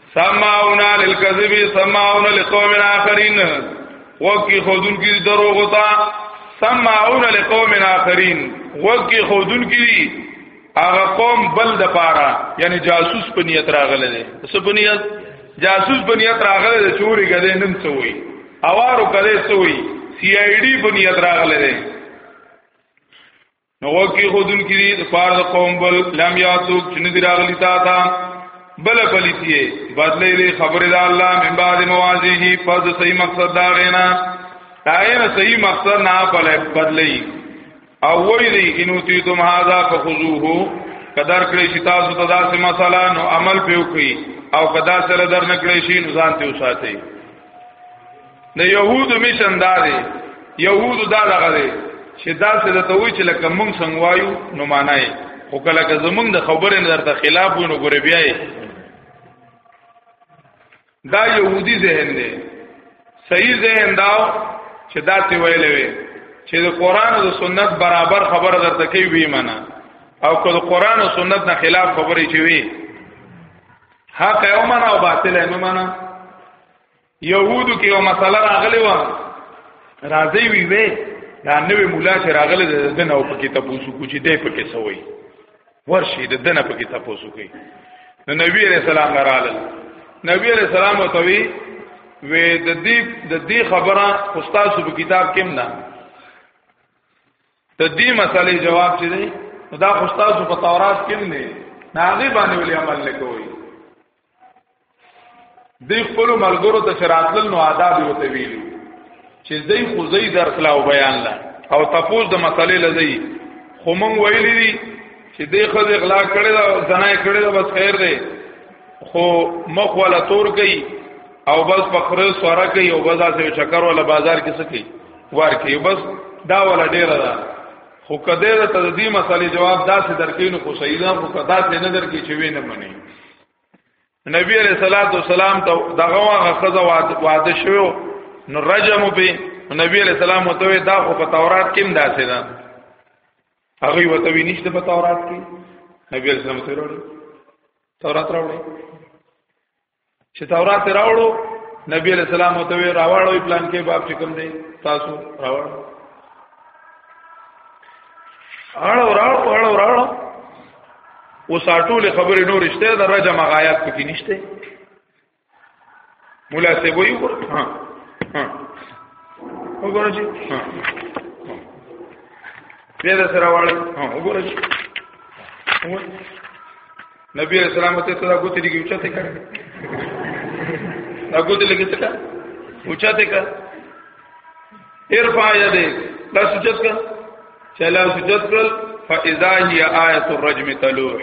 S1: سماعون للكذب سماعون لقوم اخرين وقي خودن کی دروغ تا سماعون لقوم اخرين وقي خودن کی هغه قوم بل د پاره یعنی جاسوس په نیت راغله دي څه په نیت جاسوس په نیت راغله دي چوری کده نن څه وي اوارو کده څه وي سی آی ډی په نیت راغله دي نو وکی خودل کی دی پار د قوم بل لم یاتو چنی دی راغلی تا تا بل پلیتی بدلی دی خبر دا الله من بعد موازیه پس صحیح مقصد دا غینا داینا صحیح مقصد نه بل بدلی او وی دی انو تی تم هاذا فخذوه قدر کړی چې تاسو ته داسې مسله نو عمل پیو کړئ او کدا سره در نکړې شي نزان ته وساتئ د يهودو میشن دا دی يهودو دا دغه دی چې دا څه د توي چې لکه مونږ څنګه وایو نو معنی خو کله که زمونږ د خبرې نظر ته خلاف ونه ګورې بیا دا يهودي ذهن دی صحیح ذهن دا چې دا څه ویلې وي چې د قران او سنت برابر خبره درته کوي وی معنا او که د قران او سنت نه خلاف خبرې چوي حق یو معنا او باطل یې معنا يهودو کې یو مسله راغلی و راځي وی وی دا نوې مولا چې راغله د دنه او پکې تاسو کو چې دې پکې سوي ورشي د دنه پکې تاسو کوي نو نبی عليه السلام رااله نبی عليه السلام او توي وې د دې د دې خبره استاد په کتاب کې نه د دې مسلې جواب چې دی دا خو تاسو په تورات کې هم نه ناغي باندې ولې عمل نه کوي د خپل ملګرو ته شراتل نو آداب یو ته ویلو چې زئی خو زئی درخلا او بیان لا او تپوس د مسلې لزئی خو مونږ ویلې دي چې دې خو اغلا کړي دا زنای کړي دا بس خیر دی خو مخ ولا تور کوي او بس فخر سوره کوي او بس اسه چکر ولا بازار کې سکی ورکی بس دا ولا ډیر ده خو کده ته د دې مسلې جواب داسې درکینو خو صحیح ده خو کدا ته نه درکې چې وینه منی نبی علیہ الصلوۃ والسلام ته دغه واغه خزه واده شو نو رجم به نبی علیہ السلام ته دا خو په تورات کې هم داسې ده هغه وته وی نشته په تورات کې نبی علیہ السلام ته وروړي تورات راوړي چې تورات راوړو نبی علیہ السلام ته وی راوړو پلان کې باب چې کوم دی تاسو راوړو اړو راړو اړو راړو اوس ټول خبرې نور شته د رجم غایات پکې نشته مولا سه وی وګور ها ها وګور چې ها دې دا سره وړ ها وګور چې نبی اسلام ته ته غوته لګي اوچته کړ دا غوته لګي ته اوچته کړ ارفع يدي لا سجد کړ چلا سجد کړ فاذا هي ايه الرجم تلوح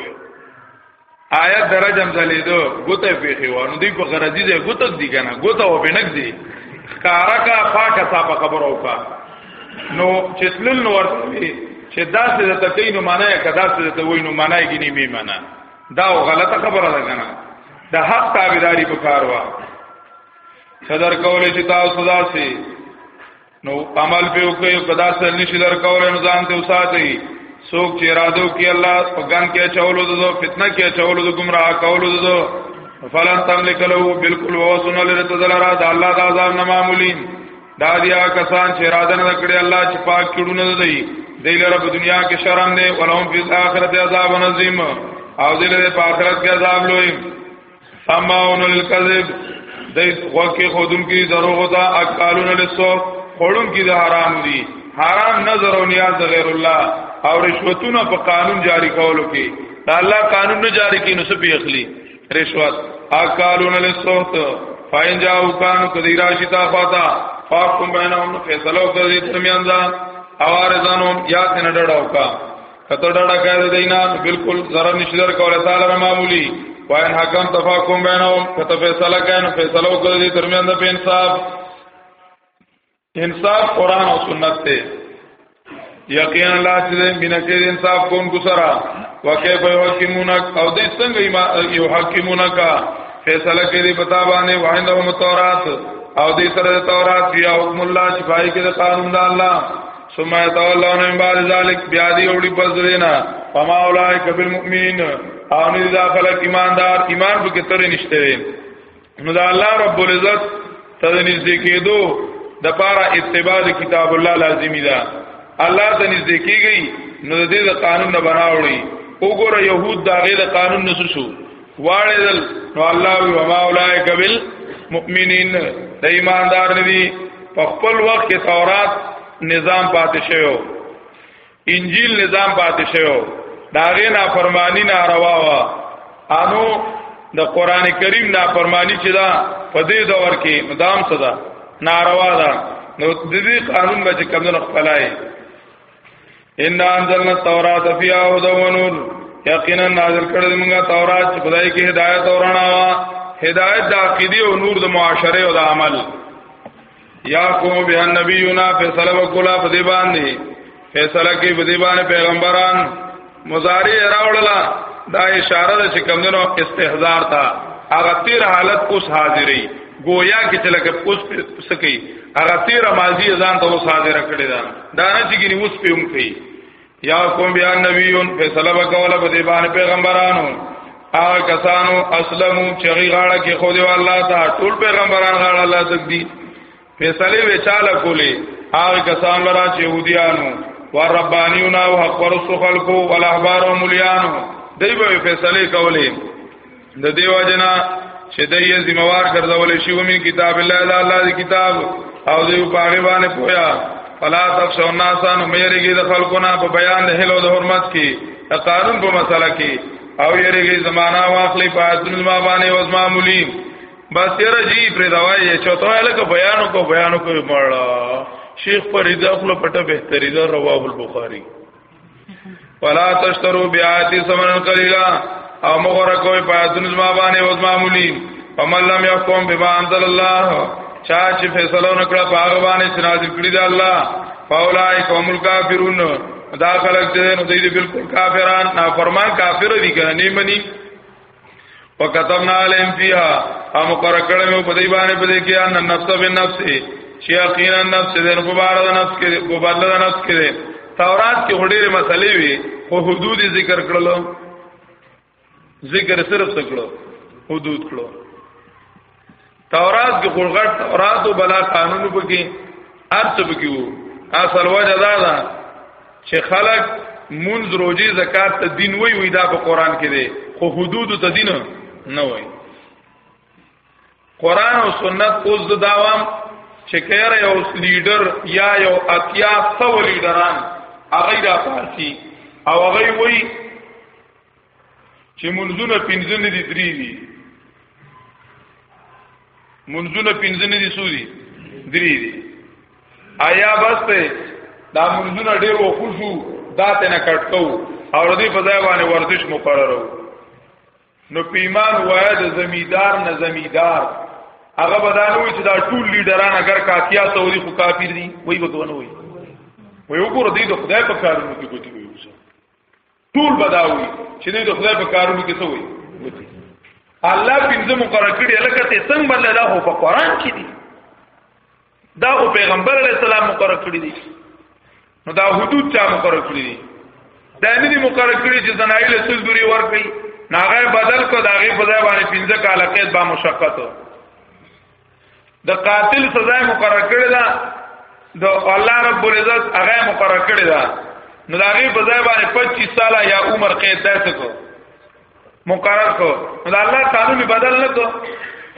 S1: آیت درجم زلیدو گوته پیخی وانو دی په غرضی دی گوتک دی کنه گوته و بنک دی کارا کا پاکا صاحب خبر او کا نو چې تلل نو ورته چې دا څه د تکین نو معنی کدا څه د وای نو معنی کې نه می معنی دا غلطه خبره ده کنه د حق تابعداري وکړوا صدر کولې چې تاسو دا سي نو عمل په وکي کدا څه نشي در کولې نو ځان ته وساتي څوک چې ارادو کې الله په ګان کې چولو دو فتنه کې چولو دو گمراه کولو دو فلن تملک له بالکل وسن لرتذلرا د الله د عذاب نه معمولین دا دیا کسان چې اراده نه کړې الله چې پاک کړو نه دی دی لره په دنیا کې شرم دی ولهم فی الاخرت عذاب نظیم او دی لره په آخرت کې عذاب لوی سماون الکذب دی وکي خودن کی دروغ دا اکالون لسو خورن کی د حرام دی حرام نظر او نیاز د غیر الله او رشوتونه په قانون جاری کولو کې دا الله قانون نه جاری کینو سپی اخلي رشوت اکالون للسوت فاین جاو کان کدی راشی تا فاتا فاقم بینهم فیصلو کدی ترمیان دا اوارزانهم یا تن ډډاو کا کته ډډا کړه دینا بالکل zarar نشدر کوله تعالی را معمولی وان حکم تفاقم بینهم کته فیصله کین فیصلو کدی ترمیان دا په انصاف انصاف قران او سنت ته یقینا الله چې مینا کې انصاف کوم کو سره وکيف يحكمونك او دې څنګه يحكمونك فیصله کوي پتا باندې وایندو تورات او دې سره تورات بیا حکم الله چې پای کې د قانون د الله ثم يتولون من بعد ذلك بیا دې وړي پزرینا فما اولئک بالمؤمنین او نه داخله ایماندار ایمان به کې ترې نشته نو دا الله رب العزت ته نږدې کېدو د پاره اتباع د کتاب الله لازمی ده الله ته نږدې کیږي نو د دې د قانون نه بناوړي وګوره يهود دا غي د قانون نه شو واړل نو الله وی وما اولائک بال مؤمنین د ایماندار ندي په خپل وخت کې تورات نظام پاتې شوی انجیل نظام پاتې شوی داغه نافرمانی ناروا وا انو د قران کریم نافرمانی چې دا په دې دور کې مدام صدا ناروا ده نو د دې قانون به کمنو خپلای ان انزلنا التوراۃ فیها هدى ونور یقینا نازل کړل موږ تورات چې خدای کې هدایت او رڼا وا هدایت د عقیده او نور د معاشره او د عمل یا کوم به نبینا فیصله وکړه په دې باندې فیصله کې په دې باندې پیغمبران مضارع راوړلا دا اشاره ده چې کمندونو استحضار تا هغه تیر حالت اوس حاضرې گویا کې چې لکه اوس سکی هغه تیر ماضی ځان ته اوس حاضر کړی دا دا نه چې ګني اوس په هم کوي یا کوم بیا نبیون فیصله وکوله په دې باندې پیغمبرانو هغه کسانو اسلمو چې غی غاړه کې خو دی الله ته ټول پیغمبران غاړه الله تک دی فیصله وچاله کولې هغه کسان لرا چې يهوديانو ور ربانيون او حق ورسو خلقو ول احبار او مليانو دوی به فیصله کولې د دیو جنا چې د یې ذمہوار ګرځول شي ومن کتاب الله الا الله دی کتاب او دی په هغه باندې پویا فلا تخشوا الناس ان مېریږي د خلقنا په بیان د هلو د حرمت کې د قانون په مسله کې او یریږي زمانہ واخلې په اتن ما باندې او زما مولي بس یره جی پر دوايي چوتو الک بیان کو بیان کو مړ شیخ پر داخله پټه بهتري دا رواه البخاری ولا تشترو بیاتی سمن قلیلا او مغره کوئی پاتون زما باندې او زما مولي فمن لم يحكم بما انزل الله چا چې فیصله نکړه په هغه باندې چې نازل کړی دی الله فاولای قوم الکافرون دا خلک چې نو دوی بالکل کافران نافرمان کافر دي کنه نه مني وکتبنا علیم فیها او مقرر کړه مې په دې باندې په دې کې ان نفس به نفس چې یقینا نفس دې په بار د نفس کې په بار د نفس کې تورات کې هډېره مسلې وي خو حدود ذکر کړلو ذکر صرف څه کړو حدود کړو تورات کې خلغت تورات او بلا قانون پکې ارڅ پکې وو اصل وجه دا ده چې خلک منځ روزي زکات ته دین وی وی دا په قران کې دی خو حدود ته دین نه وای قران او سنت اوس د داوام چې کېره یو لیډر یا یو اتیا سو لیډران هغه را پاسي او هغه وای چې منځونه پنځه نه دي درې دي منځونه پنځه نه دي سوري درې دي آیا بس ته دا منځونه ډېر وخوشو دا ته نه کټکو او دې په ځای باندې ورزش مقررو نو پیمان وای د زمیدار نه زمیدار هغه بدانو چې دا ټول لیډران اگر کافیا سعودي خو کافر دي وای وګونه وای وای وګوره دې د خدای په کارونو کې ګوتې وي ټول بداوي چې د خدای په کارونو کې څه وي الله پنځه مقرر کړی لکه ته څنګه بل له هو په قران کې دي دا او پیغمبر علی السلام مقرر کړی دي نو دا حدود چا مقرر کړی دي دا نه دي مقرر کړی چې زنایل سل دوری ور کوي ناغه بدل کو داغه په ځای باندې پنځه کاله قید با مشقت د قاتل سزا مقرر کړی دا د الله رب العزت هغه مقرر کړی دا نو دا غي په ځای باندې 25 ساله یا عمر قید داسې کو مقرر کو نو الله قانون بدل نه کو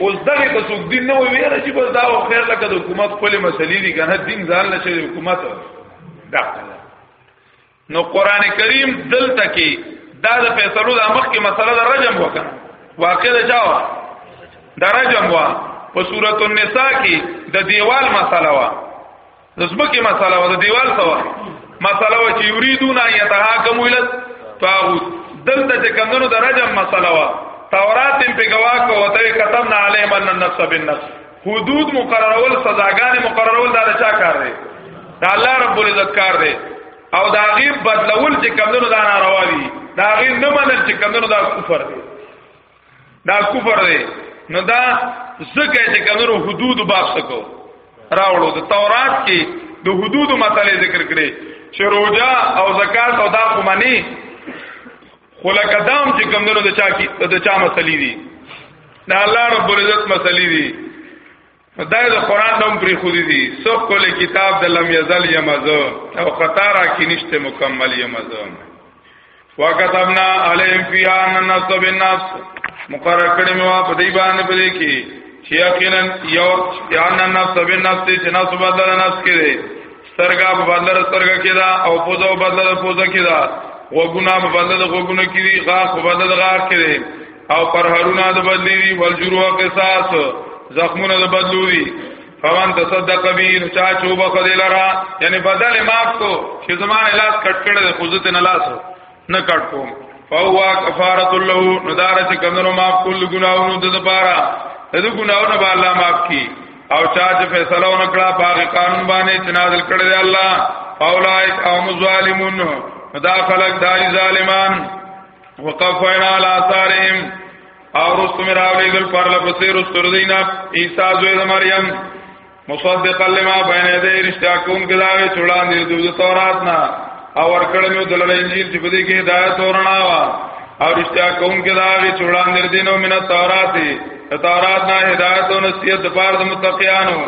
S1: اوس دغه کو څوک دین نه ویره چې بس دا او خیر لکه د حکومت خپل مسلې دي کنه دین ځان لشه حکومت دا نو قران کریم دلته کې دا د فیصلو د مخ کې مسله د رجم وکړه واقع ده چاو د رجم وا په سورۃ النساء کې د دیوال مسله وا د زمکه مسله وا د دیوال سوا مسله وا چې یریدون یتهاکم الى طاغوت دلته چې کمنو د رجم مسله وا تورات په گواه کو ته کتم نه علی من النفس بالنفس حدود مقررول سزاګانې مقررول دا چا کار دی دا الله رب العزت کار دی او دا غیر بدلول چې کمونو دا ناروا دي دا غیر نه منل چې کمونو دا کفر دی دا کفر دی نو دا زکه چې کمونو حدود باب سکو راوړو د تورات کې د حدود مسلې ذکر کړي چې روزه او زکات او دا قمانی خو لکه دام چې کمندونو د چا کی د چا مسلې دي دا الله رب العزت مسلې دي دا د قران نوم پری خو دي سب کول کتاب د لم یزل یمز او خطارا کی نشته مکمل یمز وکتبنا علیهم فیها ان الناس بالناس مقرر کړی مو په دې باندې په دې کې چې یقینا یو ان الناس بالناس چې ناس بدل ناس کړي سترګا په بدل سترګا کې دا او پوزه په بدل پوزه کې دا وګونه په بدل وګونه کې دي غاښ په بدل غاښ کې دي او پر هرونه د بدلی دي ول جروح قصاص زخمونه د بدلو دي فمن تصدق بیر چا چوبه خدای لرا یعنی بدل معاف کو چې زما علاج کټ کړه د خوزت نه لاسو نه کټ کوم فهو کفاره له نو دار چې کمنو معاف کول ګناونو د لپاره د ګناونو به الله معاف کی او چا چې فیصله ونکړه په قانون باندې چې نازل کړی دی الله اولائک او مظالمون دا خلق دای ظالمان وقفینا علی آثارهم او رسو مراولی گل پر لپسی رسو ردینا عیسی زوید مریم مصدقا لما بین یدی رشتہ کون کداوی چوڑان دی دو تورات نا او ورکړل نو دلر انجیل چې بده کې هدایت ورنا وا او رشتہ کون کداوی چوڑان دی دینو من تورات دی تورات نا هدایت او نصیحت د پاره د متقینانو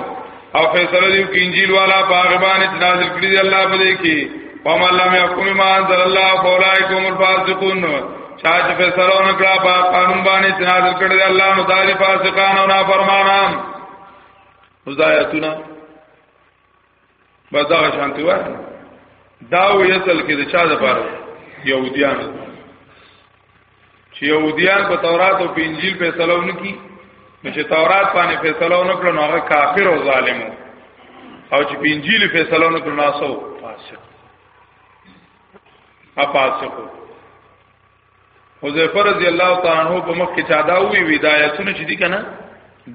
S1: او فیصله دی کې انجیل والا باغبان چې نازل کړی دی الله په دې کې وما لم يحكم ما انزل الله فاولئک هم الفاسقون چا چې فیصله ونکړه په قانون باندې چې نازل کړی دی الله نو دالي فاسقان او نافرمانان مزایتونه بس دا شانتی وای دا وی اصل کې د چا د پاره يهوديان چې يهوديان په تورات او په انجیل په سلام نکي نو چې تورات باندې فیصله ونکړو نو هغه کافر او ظالم او چې په انجیل فیصله ونکړو نو فاسق افاسقو حذیفه رضی الله تعالی عنہ په مخ کې چا دا وی ودایتونه چې دي کنه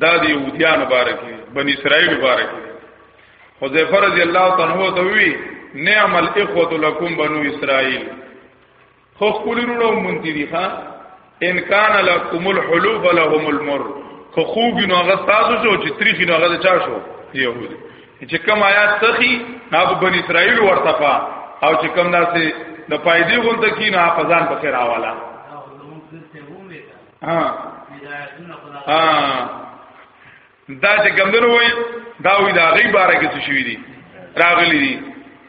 S1: دا د یهودیان مبارک دي بنی اسرائیل مبارک دي حذیفه رضی الله تعالی عنہ ته وی نعم الاخوه لكم بنو اسرائیل خو خپلونو مونږ دي ښا ان کان لكم الحلوف لهم المر خو خوګینو هغه تاسو چې تریخینو هغه چا شو یهودي چې کوم آیات تخي نه په بنی اسرائیل ورته پا او چې کوم داسې د پایدې غونډه کې نه په ځان په خیر حواله ها ها دا چې ګمندر وای دا وی دا غي بارکه څه شوی دي راغلی دي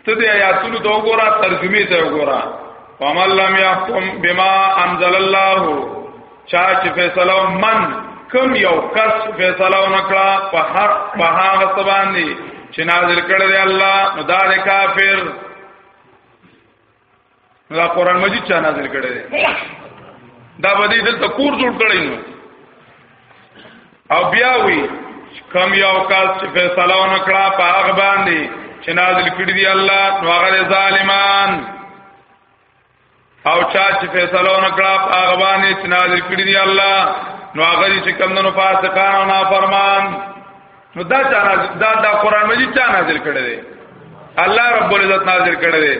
S1: ته دې آیاتونو ته وګوره ترجمه ته وګوره فمن لم يحكم بما انزل الله چا چې فیصله من کم یو کس فیصله نکړه په حق په هغه سبان دي چې نازل کړی دی الله نو دا کافر دا قران مجید چا نازل کړی دی دا به دې دلته کور جوړ کړی نو او بیا وی کم یو کال چې فیصله ونکړه په هغه باندې چې نازل کړی دی الله نو هغه ظالمان او چا چې فیصله ونکړه په هغه باندې چې نازل کړی دی الله نو هغه چې کمندونو فاسقان او نافرمان نو دا چا نازل دا دا قران مجید چا نازل کړی دی الله رب العزت نازل کړی دی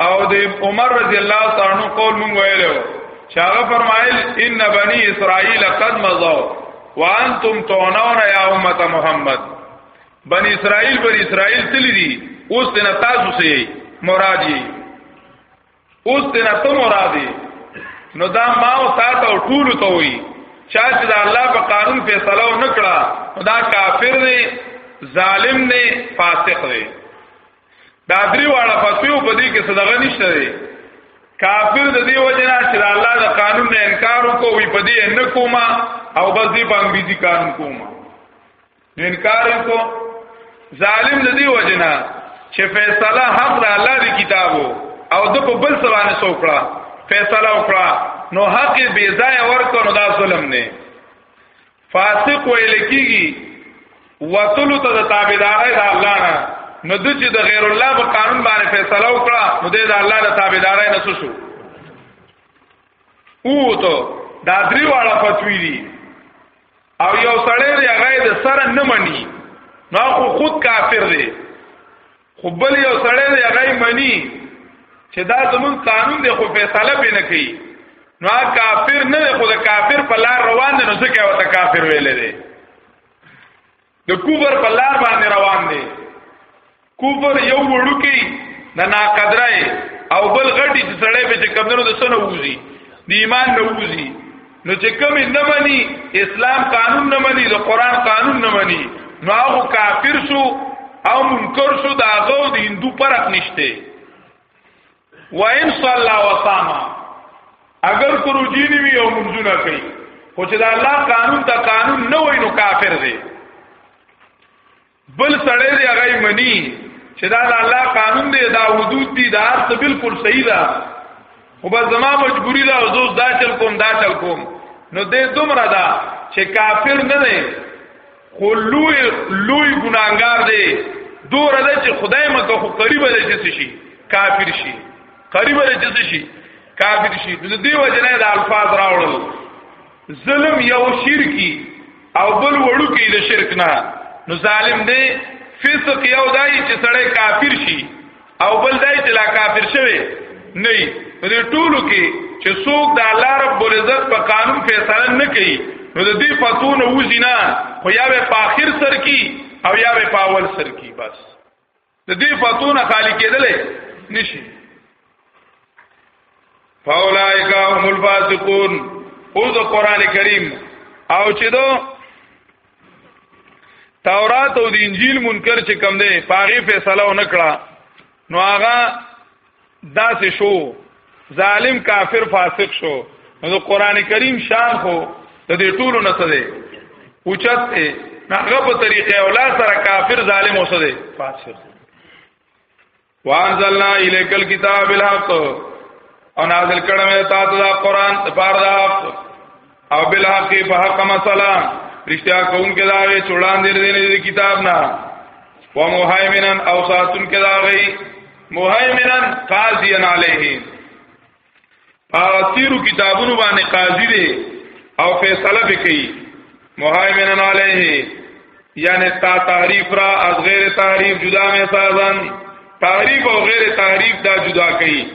S1: او د عمر رضی الله تعالی عنہ قول مونږ ویلو چې هغه فرمایل ان بنی اسرائیل قد مضوا وانتم تونون یا امه محمد بنی اسرائیل بنی اسرائیل تللی دي اوس تاسو سي مراد یې اوس دې نه ته مرادي نو دا ما او تا ته ټول ته وي چا چې دا الله په قانون فیصله و نکړه نو دا کافر دی ظالم دی فاسق دی دا درې واړه فتوی په دې کې صدقه نشته دی کافر د دې وجنه چې دا الله د قانون نه انکار وکوي په دې نه کومه او بس دې باندې دي قانون کومه انکار کو ظالم د دې وجنا چې فیصله حق د الله دی کتابو او د په بل څه باندې سوکړه فیصله وکړه نو حق بی ځای ورکړه نو دا ظلم نه فاسق ویل کیږي وتلو ته د تابعداري د الله نه نو د چې د غیر الله په قانون باندې فیصله وکړه نو د الله د تابعداري نه شو او ته دا درې واړه فتوی دي او یو سړی دی هغه د سره نه مني نو خو خود کافر دی خو بل یو سړی دی هغه مني چې دا زمون قانون دی خو فیصله به نه کوي نو کافر نه دی خو د کافر په لار روان دی نو ځکه وته کافر ویل دی د کوبر په لار باندې روان دی کفر یو وړوکی نه ناقدرای او بل غټي چې سړی به چې کمنو د سنو ووزي د ایمان نه ووزي نو چې کوم نه مني اسلام قانون نه مني د قران قانون نه مني نو هغه کافر شو او منکر شو دا غو د هندو فرق نشته و ان صلی الله وسلم اگر کروجی نیوی او منځونه کوي خو چې دا الله قانون ته قانون نه وای نو کافر دی بل سړی دی هغه منی چې دا د الله قانون دی دا حدود دي دا څه بالکل صحیح ده خو به زما مجبوری ده او زوز دا چل کوم دا چل کوم نو دې دومره ده چې کافر نه دی خو لوی لوی ګناګار دی دور ده چې خدای مکه خو قریب ده چې شي کافر شي قریب ده چې شي کافر شي د دې وجنه د الفاظ راوړل ظلم یو شرکی او بل وړو کې د شرک نه نو ظالم دی فسق یو دای چې سړی کافر شي او بل دای چې لا کافر شوی نه نو د ټولو کې چې څوک د الله رب العزت په قانون فیصله نه کوي نو د دې پتون وزینا خو یا په اخر سر کې او یا په اول سر کې بس د دې فتونه خالی کېدلې نشي فاولائک هم الفاسقون او د قران کریم او چې دو تورات او د انجیل منکر چې کم دی پاغي فیصله و نکړه نو هغه داسې شو ظالم کافر فاسق شو نو د قران کریم شان خو د دې ټولو نه څه دی اوچت دی هغه په طریقې اولا سره کافر ظالم اوسه دی فاسق وانزلنا الیک الكتاب الحق او نازل کړم ته دا قران په اړه او بل حق په حق مسله رښتیا کوم کې دا وی چولان دې دې کتاب نه و مهیمنن او ساتون کې دا غي مهیمنن قاضی علیه هغه تیرو کتابونو باندې قاضی دی او فیصله به کوي مهیمنن علیه یعنی تا تعریف را از غیر تعریف جدا می سازن تعریف او غیر تعریف دا جدا کوي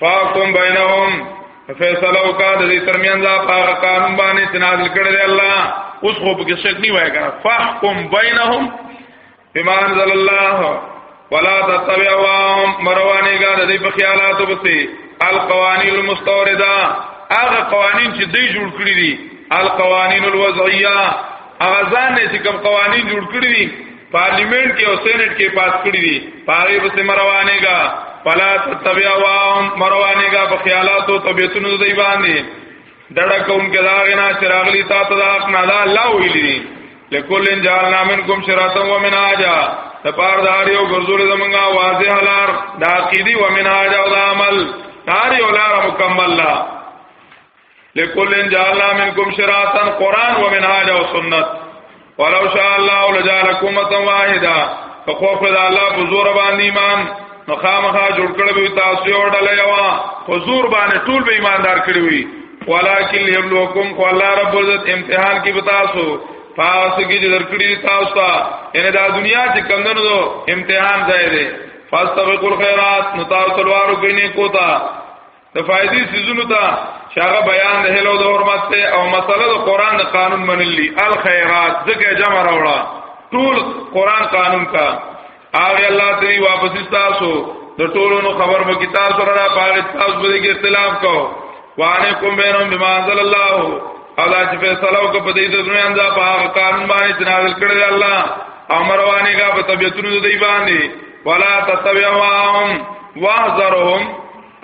S1: فاحكم بينهم فیصله وکړه د دې ترمنځ په قانون باندې چې نازل کړی دی الله اوس خو به شک نه وای کنه فاحكم بينهم بما انزل الله ولا تتبع واهم مروانی کا د دې په خیالاتو پسې القوانین المستورده هغه قوانین چې دوی جوړ کړی دي القوانین الوضعیه هغه ځان نه چې کوم قوانین جوړ کړی دي پارلیمنت کې او سېنات کې پاس کړی دي پاره به سم روانه کا پلا تتبع واهم روانه کا په خیالات او طبيعتونو دی باندې دړه کوم کې داغنا چراغلی تا ته دا حق نه الله ویلي لکل جعلنا منکم شراطا ومنهاجا تپار داریو ګرځول زمونږه واضح لار دا عقیدی ومنهاجا او عمل داریو لار مکمل لا لکلن جعلنا منکم شراطا قران ومنهاج او سنت ولو شاء الله لجعلكم امه واحده فخوف الله بزور باندې ایمان نو خامخا جوړ کړی وي تاسو یو ډله یو حضور باندې ټول به ایماندار کړی وي ولکن یبلوکم خو الله رب عزت امتحان کې بتاسو پاس کې چې درکړي تاسو ته ان دا دنیا چې کمندونو دو امتحان ځای دی فاستبقوا الخيرات نو تاسو تلوارو کې نه کوتا د فائدې سيزونو ته چې هغه بیان د هلو د حرمت ته او مسله د قران د قانون منلی الخيرات ځکه جمع راوړه ټول قران قانون کا هغه الله دې واپس تاسو د ټولو نو خبر مو کی تاسو را پاره تاسو به کې اختلاف کو وانه کوم بینهم بما انزل الله او دا چې فیصله وکړه په دې د دنیا انده په هغه قانون باندې چې نازل کړی الله امر وانه کا په طبيعتونو د دی باندې ولا تتبعوا هم واحذرهم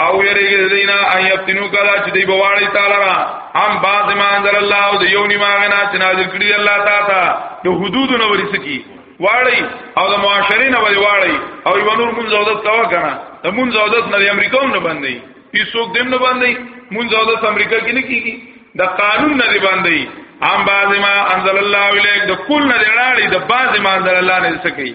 S1: او یریږي دینا ان یفتنو کلا چې دی بواړی تعالی را هم باز ما انزل الله او یو نیما غنا چې نازل کړی الله تعالی ته حدود نو ورسکی واړی او د معاشرین وری واړی او یو نور مونږ زودت کوا کنه د مونږ زودت نه امریکا هم نه باندې هیڅوک دم نه باندې مونږ زودت امریکا کې نه کیږي د قانون نه دی باندې هم باز ما انزل الله الیک د کل نه لړاړي د باز ما انزل الله نه سکی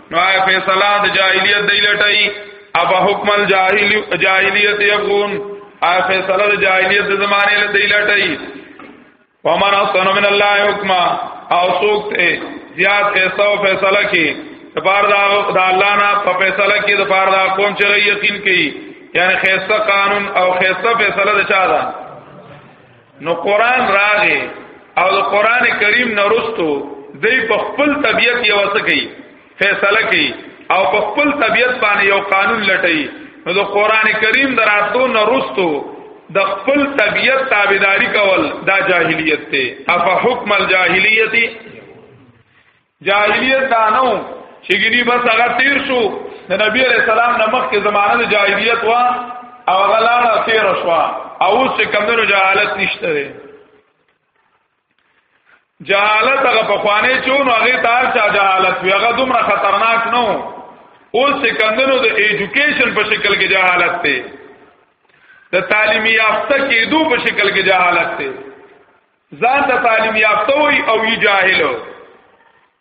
S1: نو آیا فیصله د جاهلیت دی لټای ابا حکم الجاهلی جاهلیت یبغون آیا فیصله د جاهلیت د زمانه له دی لټای ومن اصل من الله حکما او سوک ته زیاد فیصله او فیصله کی د پار دا د الله نه په فیصله کی د پار دا قوم چې یقین کوي یعنی خیصه قانون او خیصه فیصله د چا ده نو قران راغې او د قران کریم نه رستو دوی په خپل طبیعت یو څه کوي فیصله کوي او په خپل طبیعت باندې یو قانون لټي نو د قران کریم دراتو نه رستو د خپل طبیعت تابعداري کول دا جاهلیت ته اف حکم الجاهلیت جاهلیت دا نو چې ګنی بس هغه تیر شو د نبی علیہ السلام نه مخکې زمانه د جاهلیت وا او هغه لاړه تیر شو او اوس چې کمنو جهالت نشته دی جهالت هغه په خوانې چون هغه تار چا جهالت وی هغه دومره خطرناک نو اوس چې کمنو د ایجوکیشن په شکل کې جهالت دی د تعلیمي یافته کېدو په شکل کې جهالت دی ځان ته تعلیم یافته وي او یې جاهل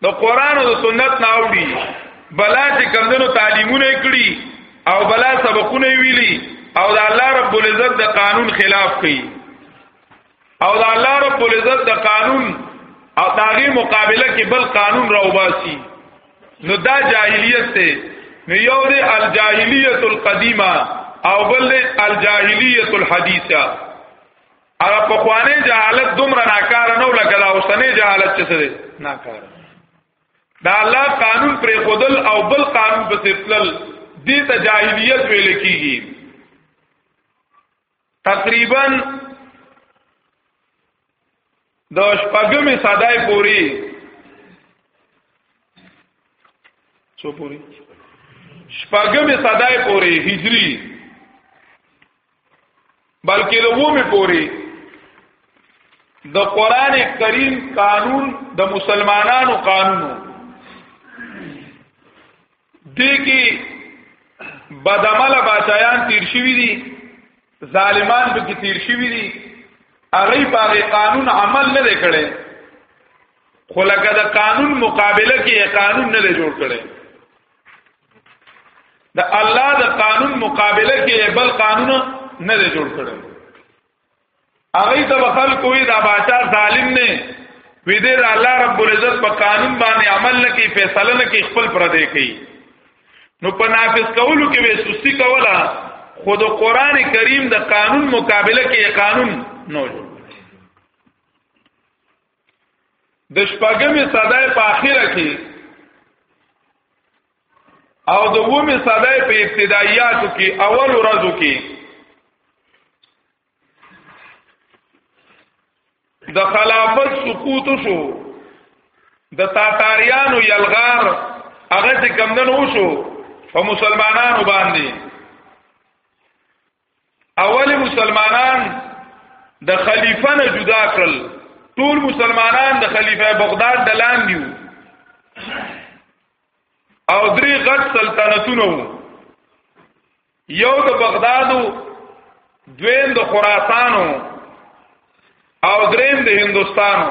S1: د قران او سنت نه اوړي بلا چې کمندونو تعلیمونه کړي او بلا سبقونه ویلي او د الله رب العزت د قانون خلاف کوي او د الله رب العزت د قانون او داغي مقابله کې بل قانون راوباسي نو دا جاهلیت ته نو یو دی الجاهلیت القدیمه او بل الجاهلیت الحدیثه هغه په خواني جهالت دومره ناکاره نه لکه دا اوسنۍ جهالت چې سره ناکاره دا الله قانون پر خودل او بل قانون په سپلل دي ته جاهلیت ویل کیږي تقریبا د شپږمې صدای پوری څو پوری شپږمې صدای پوری هجری بلکې د ومه پوری د قران کریم قانون د مسلمانانو قانونو دې کې بدعمل بادشاہان تیر شوی دي ظالمان به کې تیر شوی دي هغه په قانون عمل نه کړي خو لکه د قانون مقابله کې قانون نه جوړ کړي د الله د قانون مقابله کې بل قانون نه دی جوړ کړی هغه ته وکړ کوی دا باچا ظالم نه وی دې د الله رب العزت په قانون باندې عمل نه کوي فیصله نه کوي خپل پر دې کوي نو په نافذ کولو کې وې سستی کولا خود قران کریم د قانون مقابله کې قانون نه جوړ د شپږمې صدای په اخره کې او د ومه صدای په ابتدایاتو کې اول ورځو کې د خلافت سقوط شو د تاتاریانو یلغار هغه چې کمندن وشو په مسلمانانو باندې اول مسلمانان د خلیفہ نه جدا کړل ټول مسلمانان د خلیفہ بغداد د لاندې او درې غټ سلطنتونه یو د بغدادو دویم د خراسانو او دریم د هندستانو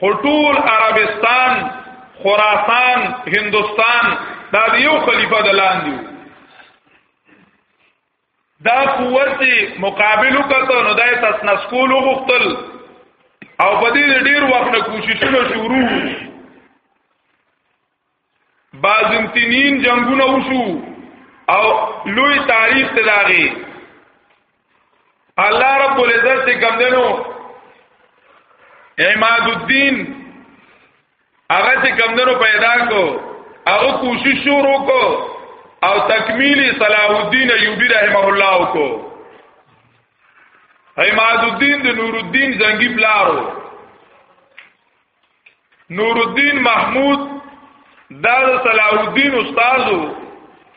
S1: ټول عربستان خراسان هندستان دا یو خلیفہ د لاندې دا قوت مقابل وکړو نو دای تاسو نسکول وغختل او په دې ډیر وخت کوششونه شروع بازنطینین جنگونه وشو او لوی تاریخ تلاغي الله رب العزت چې کوم دنو عماد الدین هغه چې کوم دنو پیدا کو هغه کوشش شروع کو او تکمیل صلاح الدین ایوبی رحمه الله کو عماد الدین د نور الدین زنګی بلارو نور الدین محمود دا د صلاح الدین استاد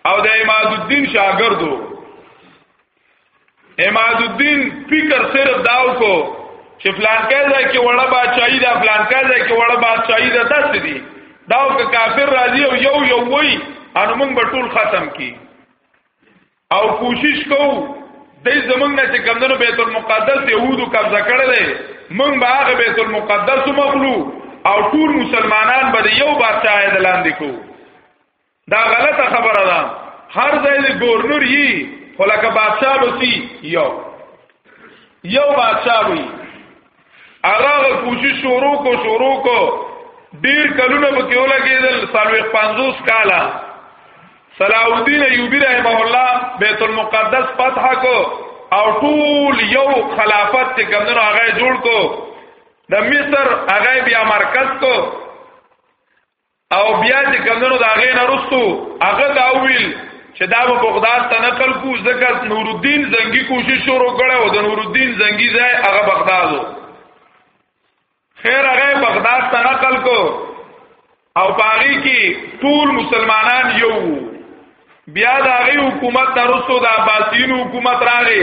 S1: او د اماد الدین شاګردو اماد الدین فکر صرف داو کو چې فلان کله کې وړه بادشاہي دا فلان کله کې وړه بادشاہي دا داس دي داو که کافر راضي او یو یو وای ان موږ به ټول ختم کی او کوشش کوو دای زمنګ نه چې کمندونو بیت المقدس يهودو قبضه کړل دي موږ به هغه بیت المقدس مخلو او ټول مسلمانان به یو بادشاہ اعلان وکړو دا غلطه خبره ده هر ځای د گورنر یي خلک بادشاہ وسی یو یو بادشاہ وي هغه کوشش شروع کو شروع کو ډیر کلونه به کې ولګېدل سالوي 50 کاله صلاح الدین ایوبی رحمه الله بیت المقدس فتح کو او ټول یو خلافت چې کمنو هغه جوړ کو د مصر هغه بیا مرکز کو او بیا چې کمنو دا غې نه رستو هغه دا ویل چې دا به بغداد ته نقل کو ځکه نور الدین زنګي کوشش شروع کړه او د نور الدین زنګي ځای هغه بغداد وو خیر هغه بغداد ته نقل کو او پاغي کې ټول مسلمانان یو بیا دا غي حکومت ترسو د عباسین حکومت راغی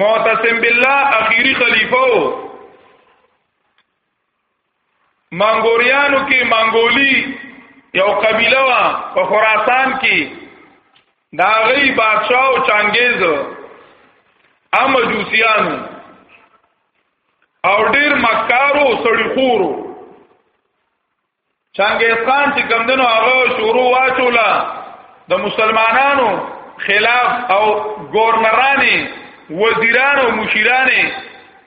S1: معتصم بالله اخیری خلیفہ منګوریانو کې منګولی یو قبیله وا په خراسان کې دا غي بادشاہ او چنګیز ا مجوسیانو او ډیر مکارو سړی خورو چنګیز خان چې کمندنو هغه شروع واچولا د مسلمانانو خلاف او گورنرانی وزیران او مشیران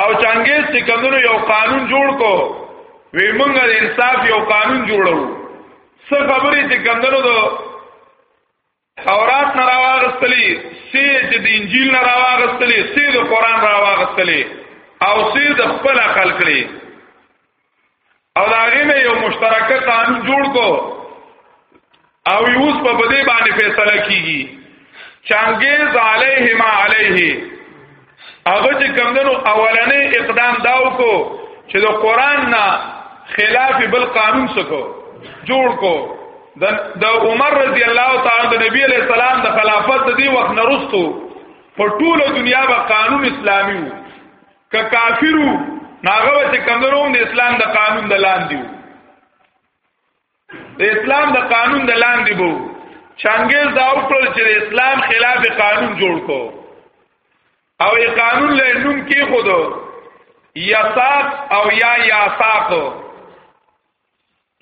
S1: او چنګیز چې کمونو یو قانون جوړ کو وی مونږ د انصاف یو قانون جوړو څه خبرې چې کمونو دو تورات نه راوغستلی سی چې د انجیل نه راوغستلی سی د قران راوغستلی او سی د خپل خلق کړي او دا غینه یو مشترک قانون جوړ کو او یوس په بده باندې فیصله کیږي چنګیز علیه ما علیه هغه چې کمندونو اولنې اقدام داو کو چې د قران نه خلاف بل قانون سکو جوړ کو د عمر رضی الله تعالی د نبی علیہ السلام د خلافت دی وخت نرستو په ټوله دنیا به قانون اسلامي وو که کافرو ناغه چې کمروم د اسلام د قانون د لاندې وو د اسلام د قانون د لاندې وو چنګیز دا وکړل چې اسلام خلاف قانون جوړ کو او ای قانون له نوم کې خود یساق او یا یاساق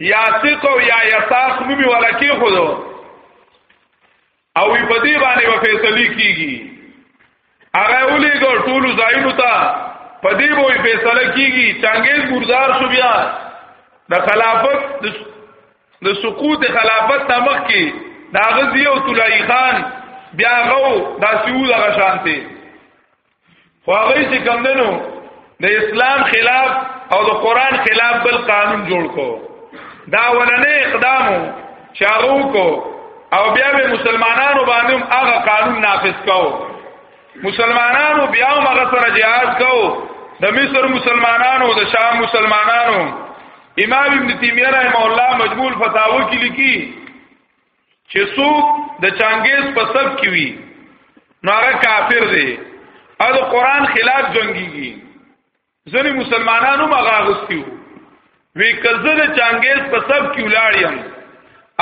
S1: یاسق او یا یساق نومي ولا کې خودو او وی په دې باندې په فیصله کیږي هغه ولې ګور ټول ځایونو ته په دې وې فیصله کیږي چنګیز ګردار شو بیا د خلافت د سقوط خلافت تمخ کې دا غزي او طلای خان بیا غو دا سیول غشانته خو هغه چې کم دنو د اسلام خلاف او د قران خلاف بل قانون جوړ کو دا ولنې اقدامو چاغو کو او بیا به مسلمانانو باندې هغه قانون نافذ کو مسلمانانو بیا هم هغه سره جهاد کو د مصر مسلمانانو د شام مسلمانانو امام ابن تیمیه رحمه الله مجموع فتاوی کې لیکي چې څوک د چانګیز په سب کې وي نو هغه کافر دی او د قران خلاف جنگيږي ځنې مسلمانانو مغه غوستیو وی کزه د چانګیز په سب کې ولاړیم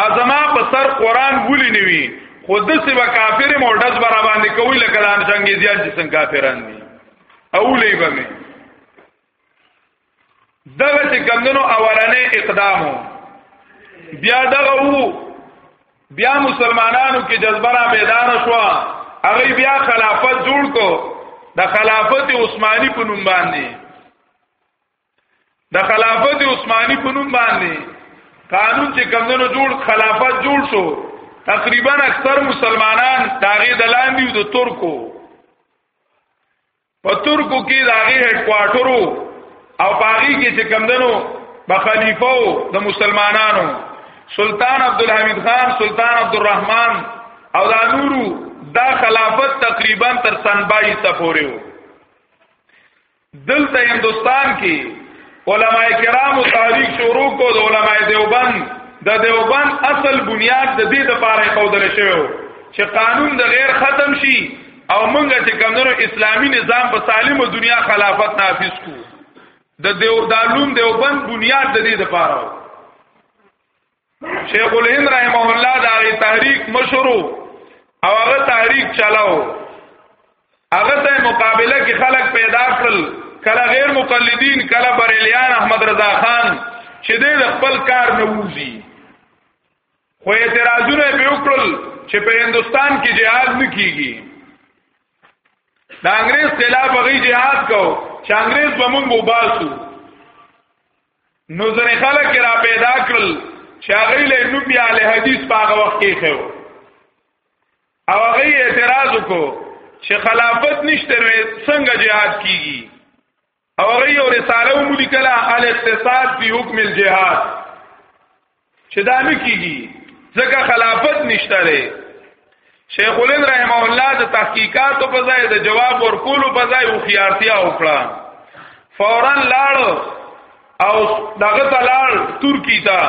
S1: ازما په سر قران ولې نیوي خود څه به کافر موډز برا باندې کوي لکه د چانګیزیان چې څنګه کافران دي اولې به مې دغه چې کمندونو اولنې اقدامو بیا دغه وو بیا مسلمانانو کې جذبه را میدان شو هغه بیا خلافت جوړ کو د خلافت عثماني په نوم باندې د خلافت عثماني په نوم باندې قانون چې کمندونو جوړ خلافت جوړ شو تقریبا اکثر مسلمانان داغه د لاندې د ترکو په ترکو کې د هغه هډ کوارټرو او پاغي کې چې کمندنو په خلیفو د مسلمانانو سلطان عبدالحمید خان سلطان عبدالرحمن او دا نورو دا خلافت تقریبا تر سن 22 ته پورې و دلته هندستان کې علما کرام تاریخ شروع کو د علما دیوبند د دیوبند اصل بنیاد د دې لپاره خودل شوی چې قانون د غیر ختم شي او مونږ چې کمنو اسلامی نظام په سالمه دنیا خلافت نافذ کو د دیو دالوم دیوبند بنیاد د دې لپاره شیخ الهند رحمه الله دا تحریک مشرو او هغه تحریک چلاو هغه ته مقابله کې خلک پیدا کړل کله غیر مقلدین کله بریلیان احمد رضا خان چې دې خپل کار نه ووزي خو اعتراضونه به وکړل چې په هندستان کې جهاد نه کیږي د انګريز خلاف غي جهاد کو چې انګريز به موږ وباسو نو ځنې خلک را پیدا کړل چې هغه له نوم بیا له حدیث په هغه وخت کې خو او هغه اعتراض وکړو چې خلافت نشته څنګه جهاد کیږي او هغه یو رساله مو لیکله الاقتصاد په حکم الجهاد چې دا نه کیږي ځکه خلافت نشته لري شیخ الهند رحمه الله د تحقیقات په ځای د جواب ورکولو په ځای او خيارتیا وکړه فورا لاړ او دغه تلال ترکی ته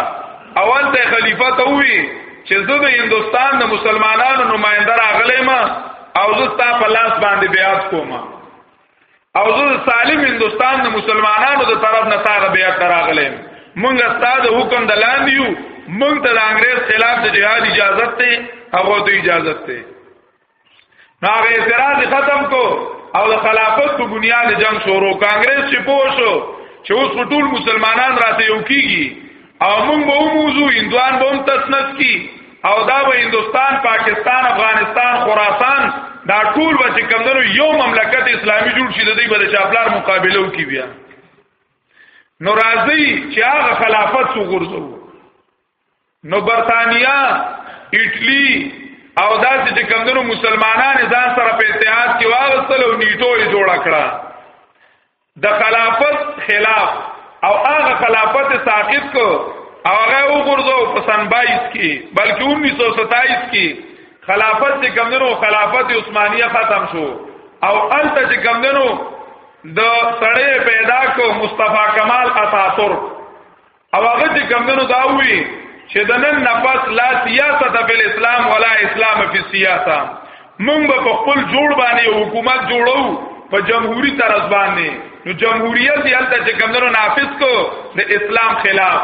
S1: اول ته خلیفہ ته وی چې زه د هندستان د مسلمانانو نمائنده راغلی ما او زه تا په لاس باندې بیعت کوم او زه سالم هندستان د مسلمانانو د طرف نه تاغه بیا تراغلم مونږ استاد حکم د لاندې یو مونږ ته د انګريز خلاف د جهاد اجازه ته هغه ته اجازه ته هغه اعتراض ختم کو او د خلافت په بنیاد جنگ شروع کانګرس چې پوه شو چې اوس ټول مسلمانان راته یو کیږي او موږ به موضوع هندوان به هم تسنس کی او دا به هندستان پاکستان افغانستان خراسان دا ټول به چې کمندونو یو مملکت اسلامی جوړ شي د دې بل چاپلار مقابله وکي بیا نو راځي چې هغه خلافت سو ګرځو نو برتانیا اټلی او داسې چې کمندونو مسلمانان ځان سره په اتحاد کې واغستل او نیټو یې جوړ کړه د خلافت خلاف او هغه خلافت ساقط کو او هغه وګرځو په سن 22 کې بلکې 1927 کې خلافت چې کمندونو خلافت عثمانیه ختم شو او الته چې کمندونو د سړې پیدا کو مصطفی کمال اتاتورک او هغه چې کمندونو دا وی چې د نن نفس لا سیاست فی الاسلام ولا اسلام فی السیاسه مونږ په خپل جوړ باندې حکومت جوړو په جمهوری طرز باندې نو جمهوریت یې هلته چې کمندونو نافذ کو د اسلام خلاف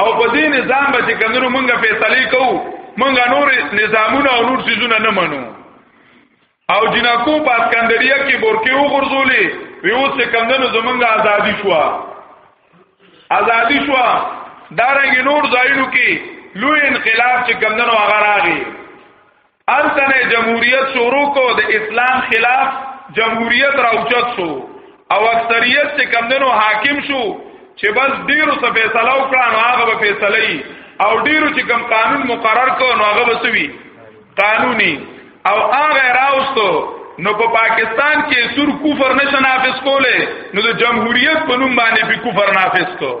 S1: او په دې نظام به چې کمندونو مونږه فیصله کوو مونږه نور نظامونه او نور سيزونه نه منو او جنکو په اسکندریه کې بورکې وغورځولې وی اوس چې کمندونو زمونږه ازادي شو ازادي شو دارنګ نور ځایونو کې لوی انقلاب چې کمندونو هغه راغی انتنه جمهوریت شروع کو د اسلام خلاف جمهوریت راوچت شو او اکثریت چې کمندونو حاکم شو چې بس ډیرو څه فیصله وکړه نو هغه به فیصله او ډیرو چې کم قانون مقرر کړو نو هغه به سوي قانوني او هغه راوستو نو په پاکستان کې سور کفر نشه نافذ کوله نو د جمهوریت په نوم باندې په کفر نافذ کو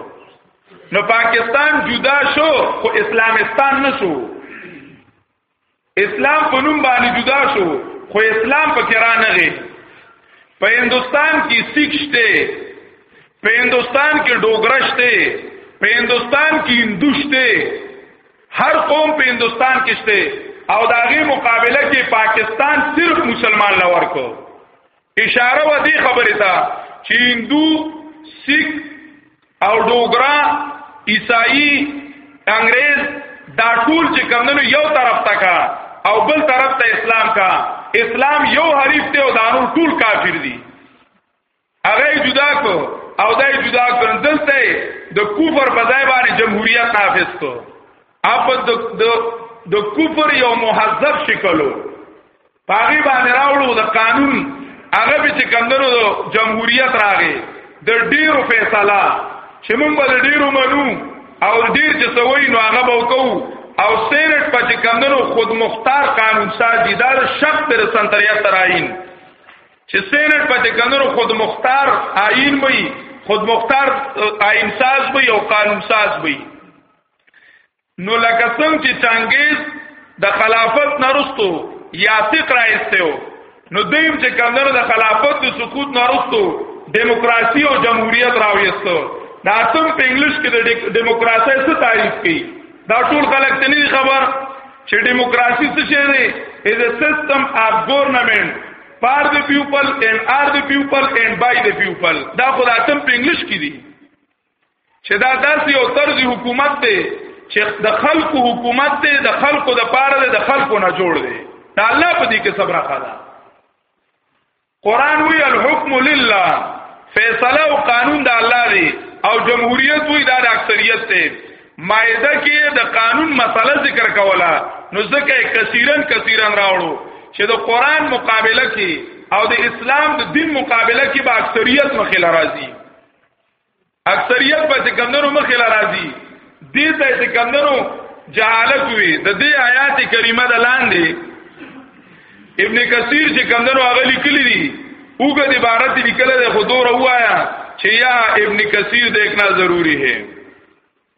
S1: نو پاکستان جدا شو خو اسلامستان نشو اسلام په نوم باندې جدا شو خو اسلام په کرا نه غي په هندستان کې سیک شته په هندستان کې ډوګرشته په هندستان کې هندوشته هر قوم په هندستان کې شته او دا غي مقابله کې پاکستان صرف مسلمان لور کو اشاره و دې خبره ته چې هندو سیک او ډوګرا عیسائی انګريز دا ټول چې کمندونو یو طرف ته کا او بل طرف ته اسلام کا اسلام یو حریف ته او دانو ټول کافر دي هغه جدا کو او دای جدا کړ دلته د کفر په ځای باندې جمهوریت نافذ کو اپ د د کفر یو مهذب شکلو پاغي باندې راوړو د قانون هغه به چې کمندونو جمهوریت راغی د ډیرو فیصله چې موږ به ډیرو منو او ډیر چې سوي نو هغه به وکړو او سینټ په چې کمندونو خود مختار قانون سازي دا شخص تر سنتریت تراین چې سینټ په دې کنورو خود مختار آئین وي خود مختار آئین ساز وي او قانون ساز وي نو لکه څنګه چې چنګیز د خلافت نرستو یاسق را استو نو دیم چې کندر د خلافت د سقوط نرستو دیموکراسي او جمهوریت راويستو دا تم په انګلیش کې د دیموکراسي څه تعریف کړي دا ټول خلک ته نه خبر چې دیموکراسي څه شی دی از ا سیستم اف ګورنمنت فار دی پیپل اینڈ آر دی پیپل اینڈ بای دی پیپل دا خدا تم په انګلیش کې دي چې دا داسې یو طرز حکومت دی چې د خلکو حکومت دی د خلکو د پاره دی د خلکو نه جوړ دی دا الله په دې کې صبر خاله قران وی الحكم لله فیصله او قانون د الله دی او جمهوریت وی دا د اکثریت ته مائده کې د قانون مسله ذکر کوله نو ځکه کثیرن کثیرن راوړو چې د قران مقابله کې او د اسلام د دین مقابله کې به اکثریت مخې لرازي اکثریت به چې کمندونو مخې لا راځي دې ته چې کمندونو جهالت وي د دې آیات کریمه د لاندې ابن کثیر چې کمندونو هغه لیکلي دي اوګه د عبارت لیکل د خدور وایا چې یا ابن کثیر دیکھنا ضروری ہے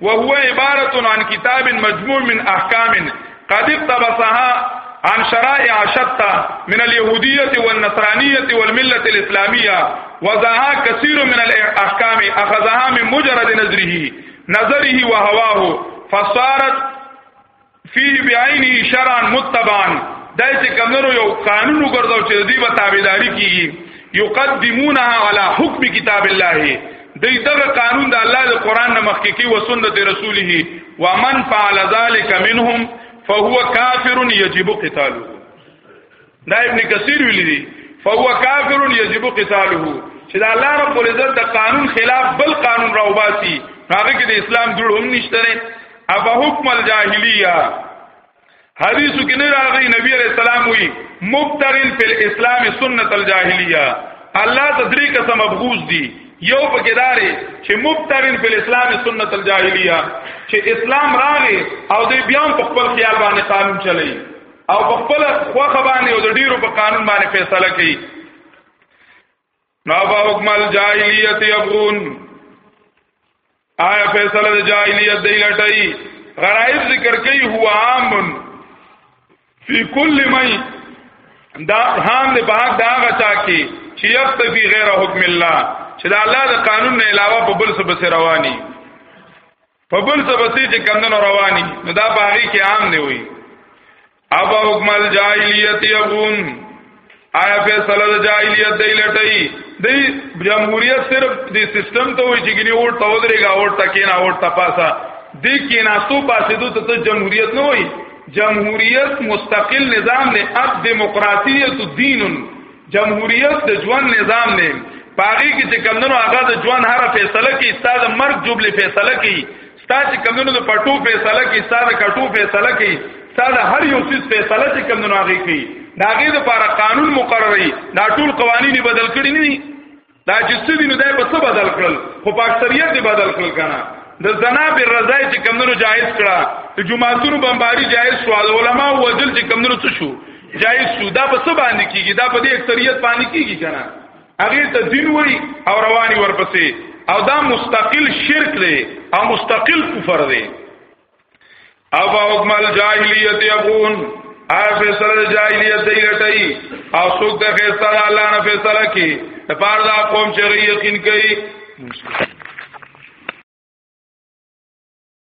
S1: وهو عباره عن كتاب مجموع من احكام قد اقتبسها عن شرائع شتى من اليهودية والنصرانية والملة الإسلامية وزاها كثير من الأحكام أخذها من مجرد نظره نظره وهواه فصارت فی بعینه شرعا متبعا دا چې کمنو یو قانون وګرځاو چې دوی به تابعداري کیږي یقدمونها علی حکم کتاب الله دې دغه قانون د الله د قران نه مخکې کې او سنت رسوله ومن فعل ذلك منهم فهو کافر یجب قتاله دا ابن کثیر ویلی دی فهو کافر یجب قتاله چې دا الله رب العزت د قانون خلاف بل قانون راوباسي هغه کې د اسلام جوړ هم نشته نه اب حکم الجاهلیه حدیثو کې نه راغی نبی علیہ السلام وی مبتغین فی الاسلام سنت الجاهلیه الله تدریک سم مبغوز دی یو پکې داري چې مبتغین فی الاسلام سنت الجاهلیه چې اسلام راغی او دې بیا په خپل خیال باندې قانون چلی او په خپل خوخه باندې او د ډیرو په قانون باندې فیصله کوي نو با حکم الجاهلیت یبغون آیا فیصله د جاهلیت دی لټای غرائز ذکر کوي هو عام فی کل مئی دا حام دې باغ دا غچا کی چې یختفی غیر حکم الله چې دا الله د قانون نه علاوه په بل څه بس رواني په بل څه بسې چې کمندونو رواني نو دا باغی کې عام دی وي ابا حکم الجاهلیت یبون آیا فیصله د جاهلیت دی لټی دی جمهوریت صرف دی سیستم ته وایي چې ګنی ووټ ته ودرېګا ووټ ته کینا ووټ ته پاسا دی کینا سو پاسې دوی ته جمهوریت نه وایي جمهوریت مستقل نظام نه اب دیموکراسیت دین جمهوریت د ژوند نظام نه پاغي کې چې کمندونو هغه د ژوند هر فیصله کې استاد مرګ جوړلې فیصله کوي استاد چې کمندونو د پټو فیصله کوي استاد کټو فیصله کوي استاد هر یو څه فیصله چې کمندونو هغه کوي دا غي د لپاره قانون مقرري دا ټول قوانين بدل کړی نه دي دا چې څه دي نو دا په څه بدل کړل خو په اکثریت دې بدل کړل کنه د زنا به رضای چې کمندونو جایز کړه د جمعاتونو بمباری جایز شو علماء وجل چې کمندونو څه شو جایز شو دا په څه باندې کیږي دا په دې اکثریت باندې کیږي کنه هغه ته دین وای او رواني ورپسې او دا مستقل شرک دی او مستقل کفر دی ابا حکم الجاهلیت یقون آ فیصله جاهلیت دی لټی او څوک د فیصله الله نه فیصله کی د پاره دا قوم چې یقین کوي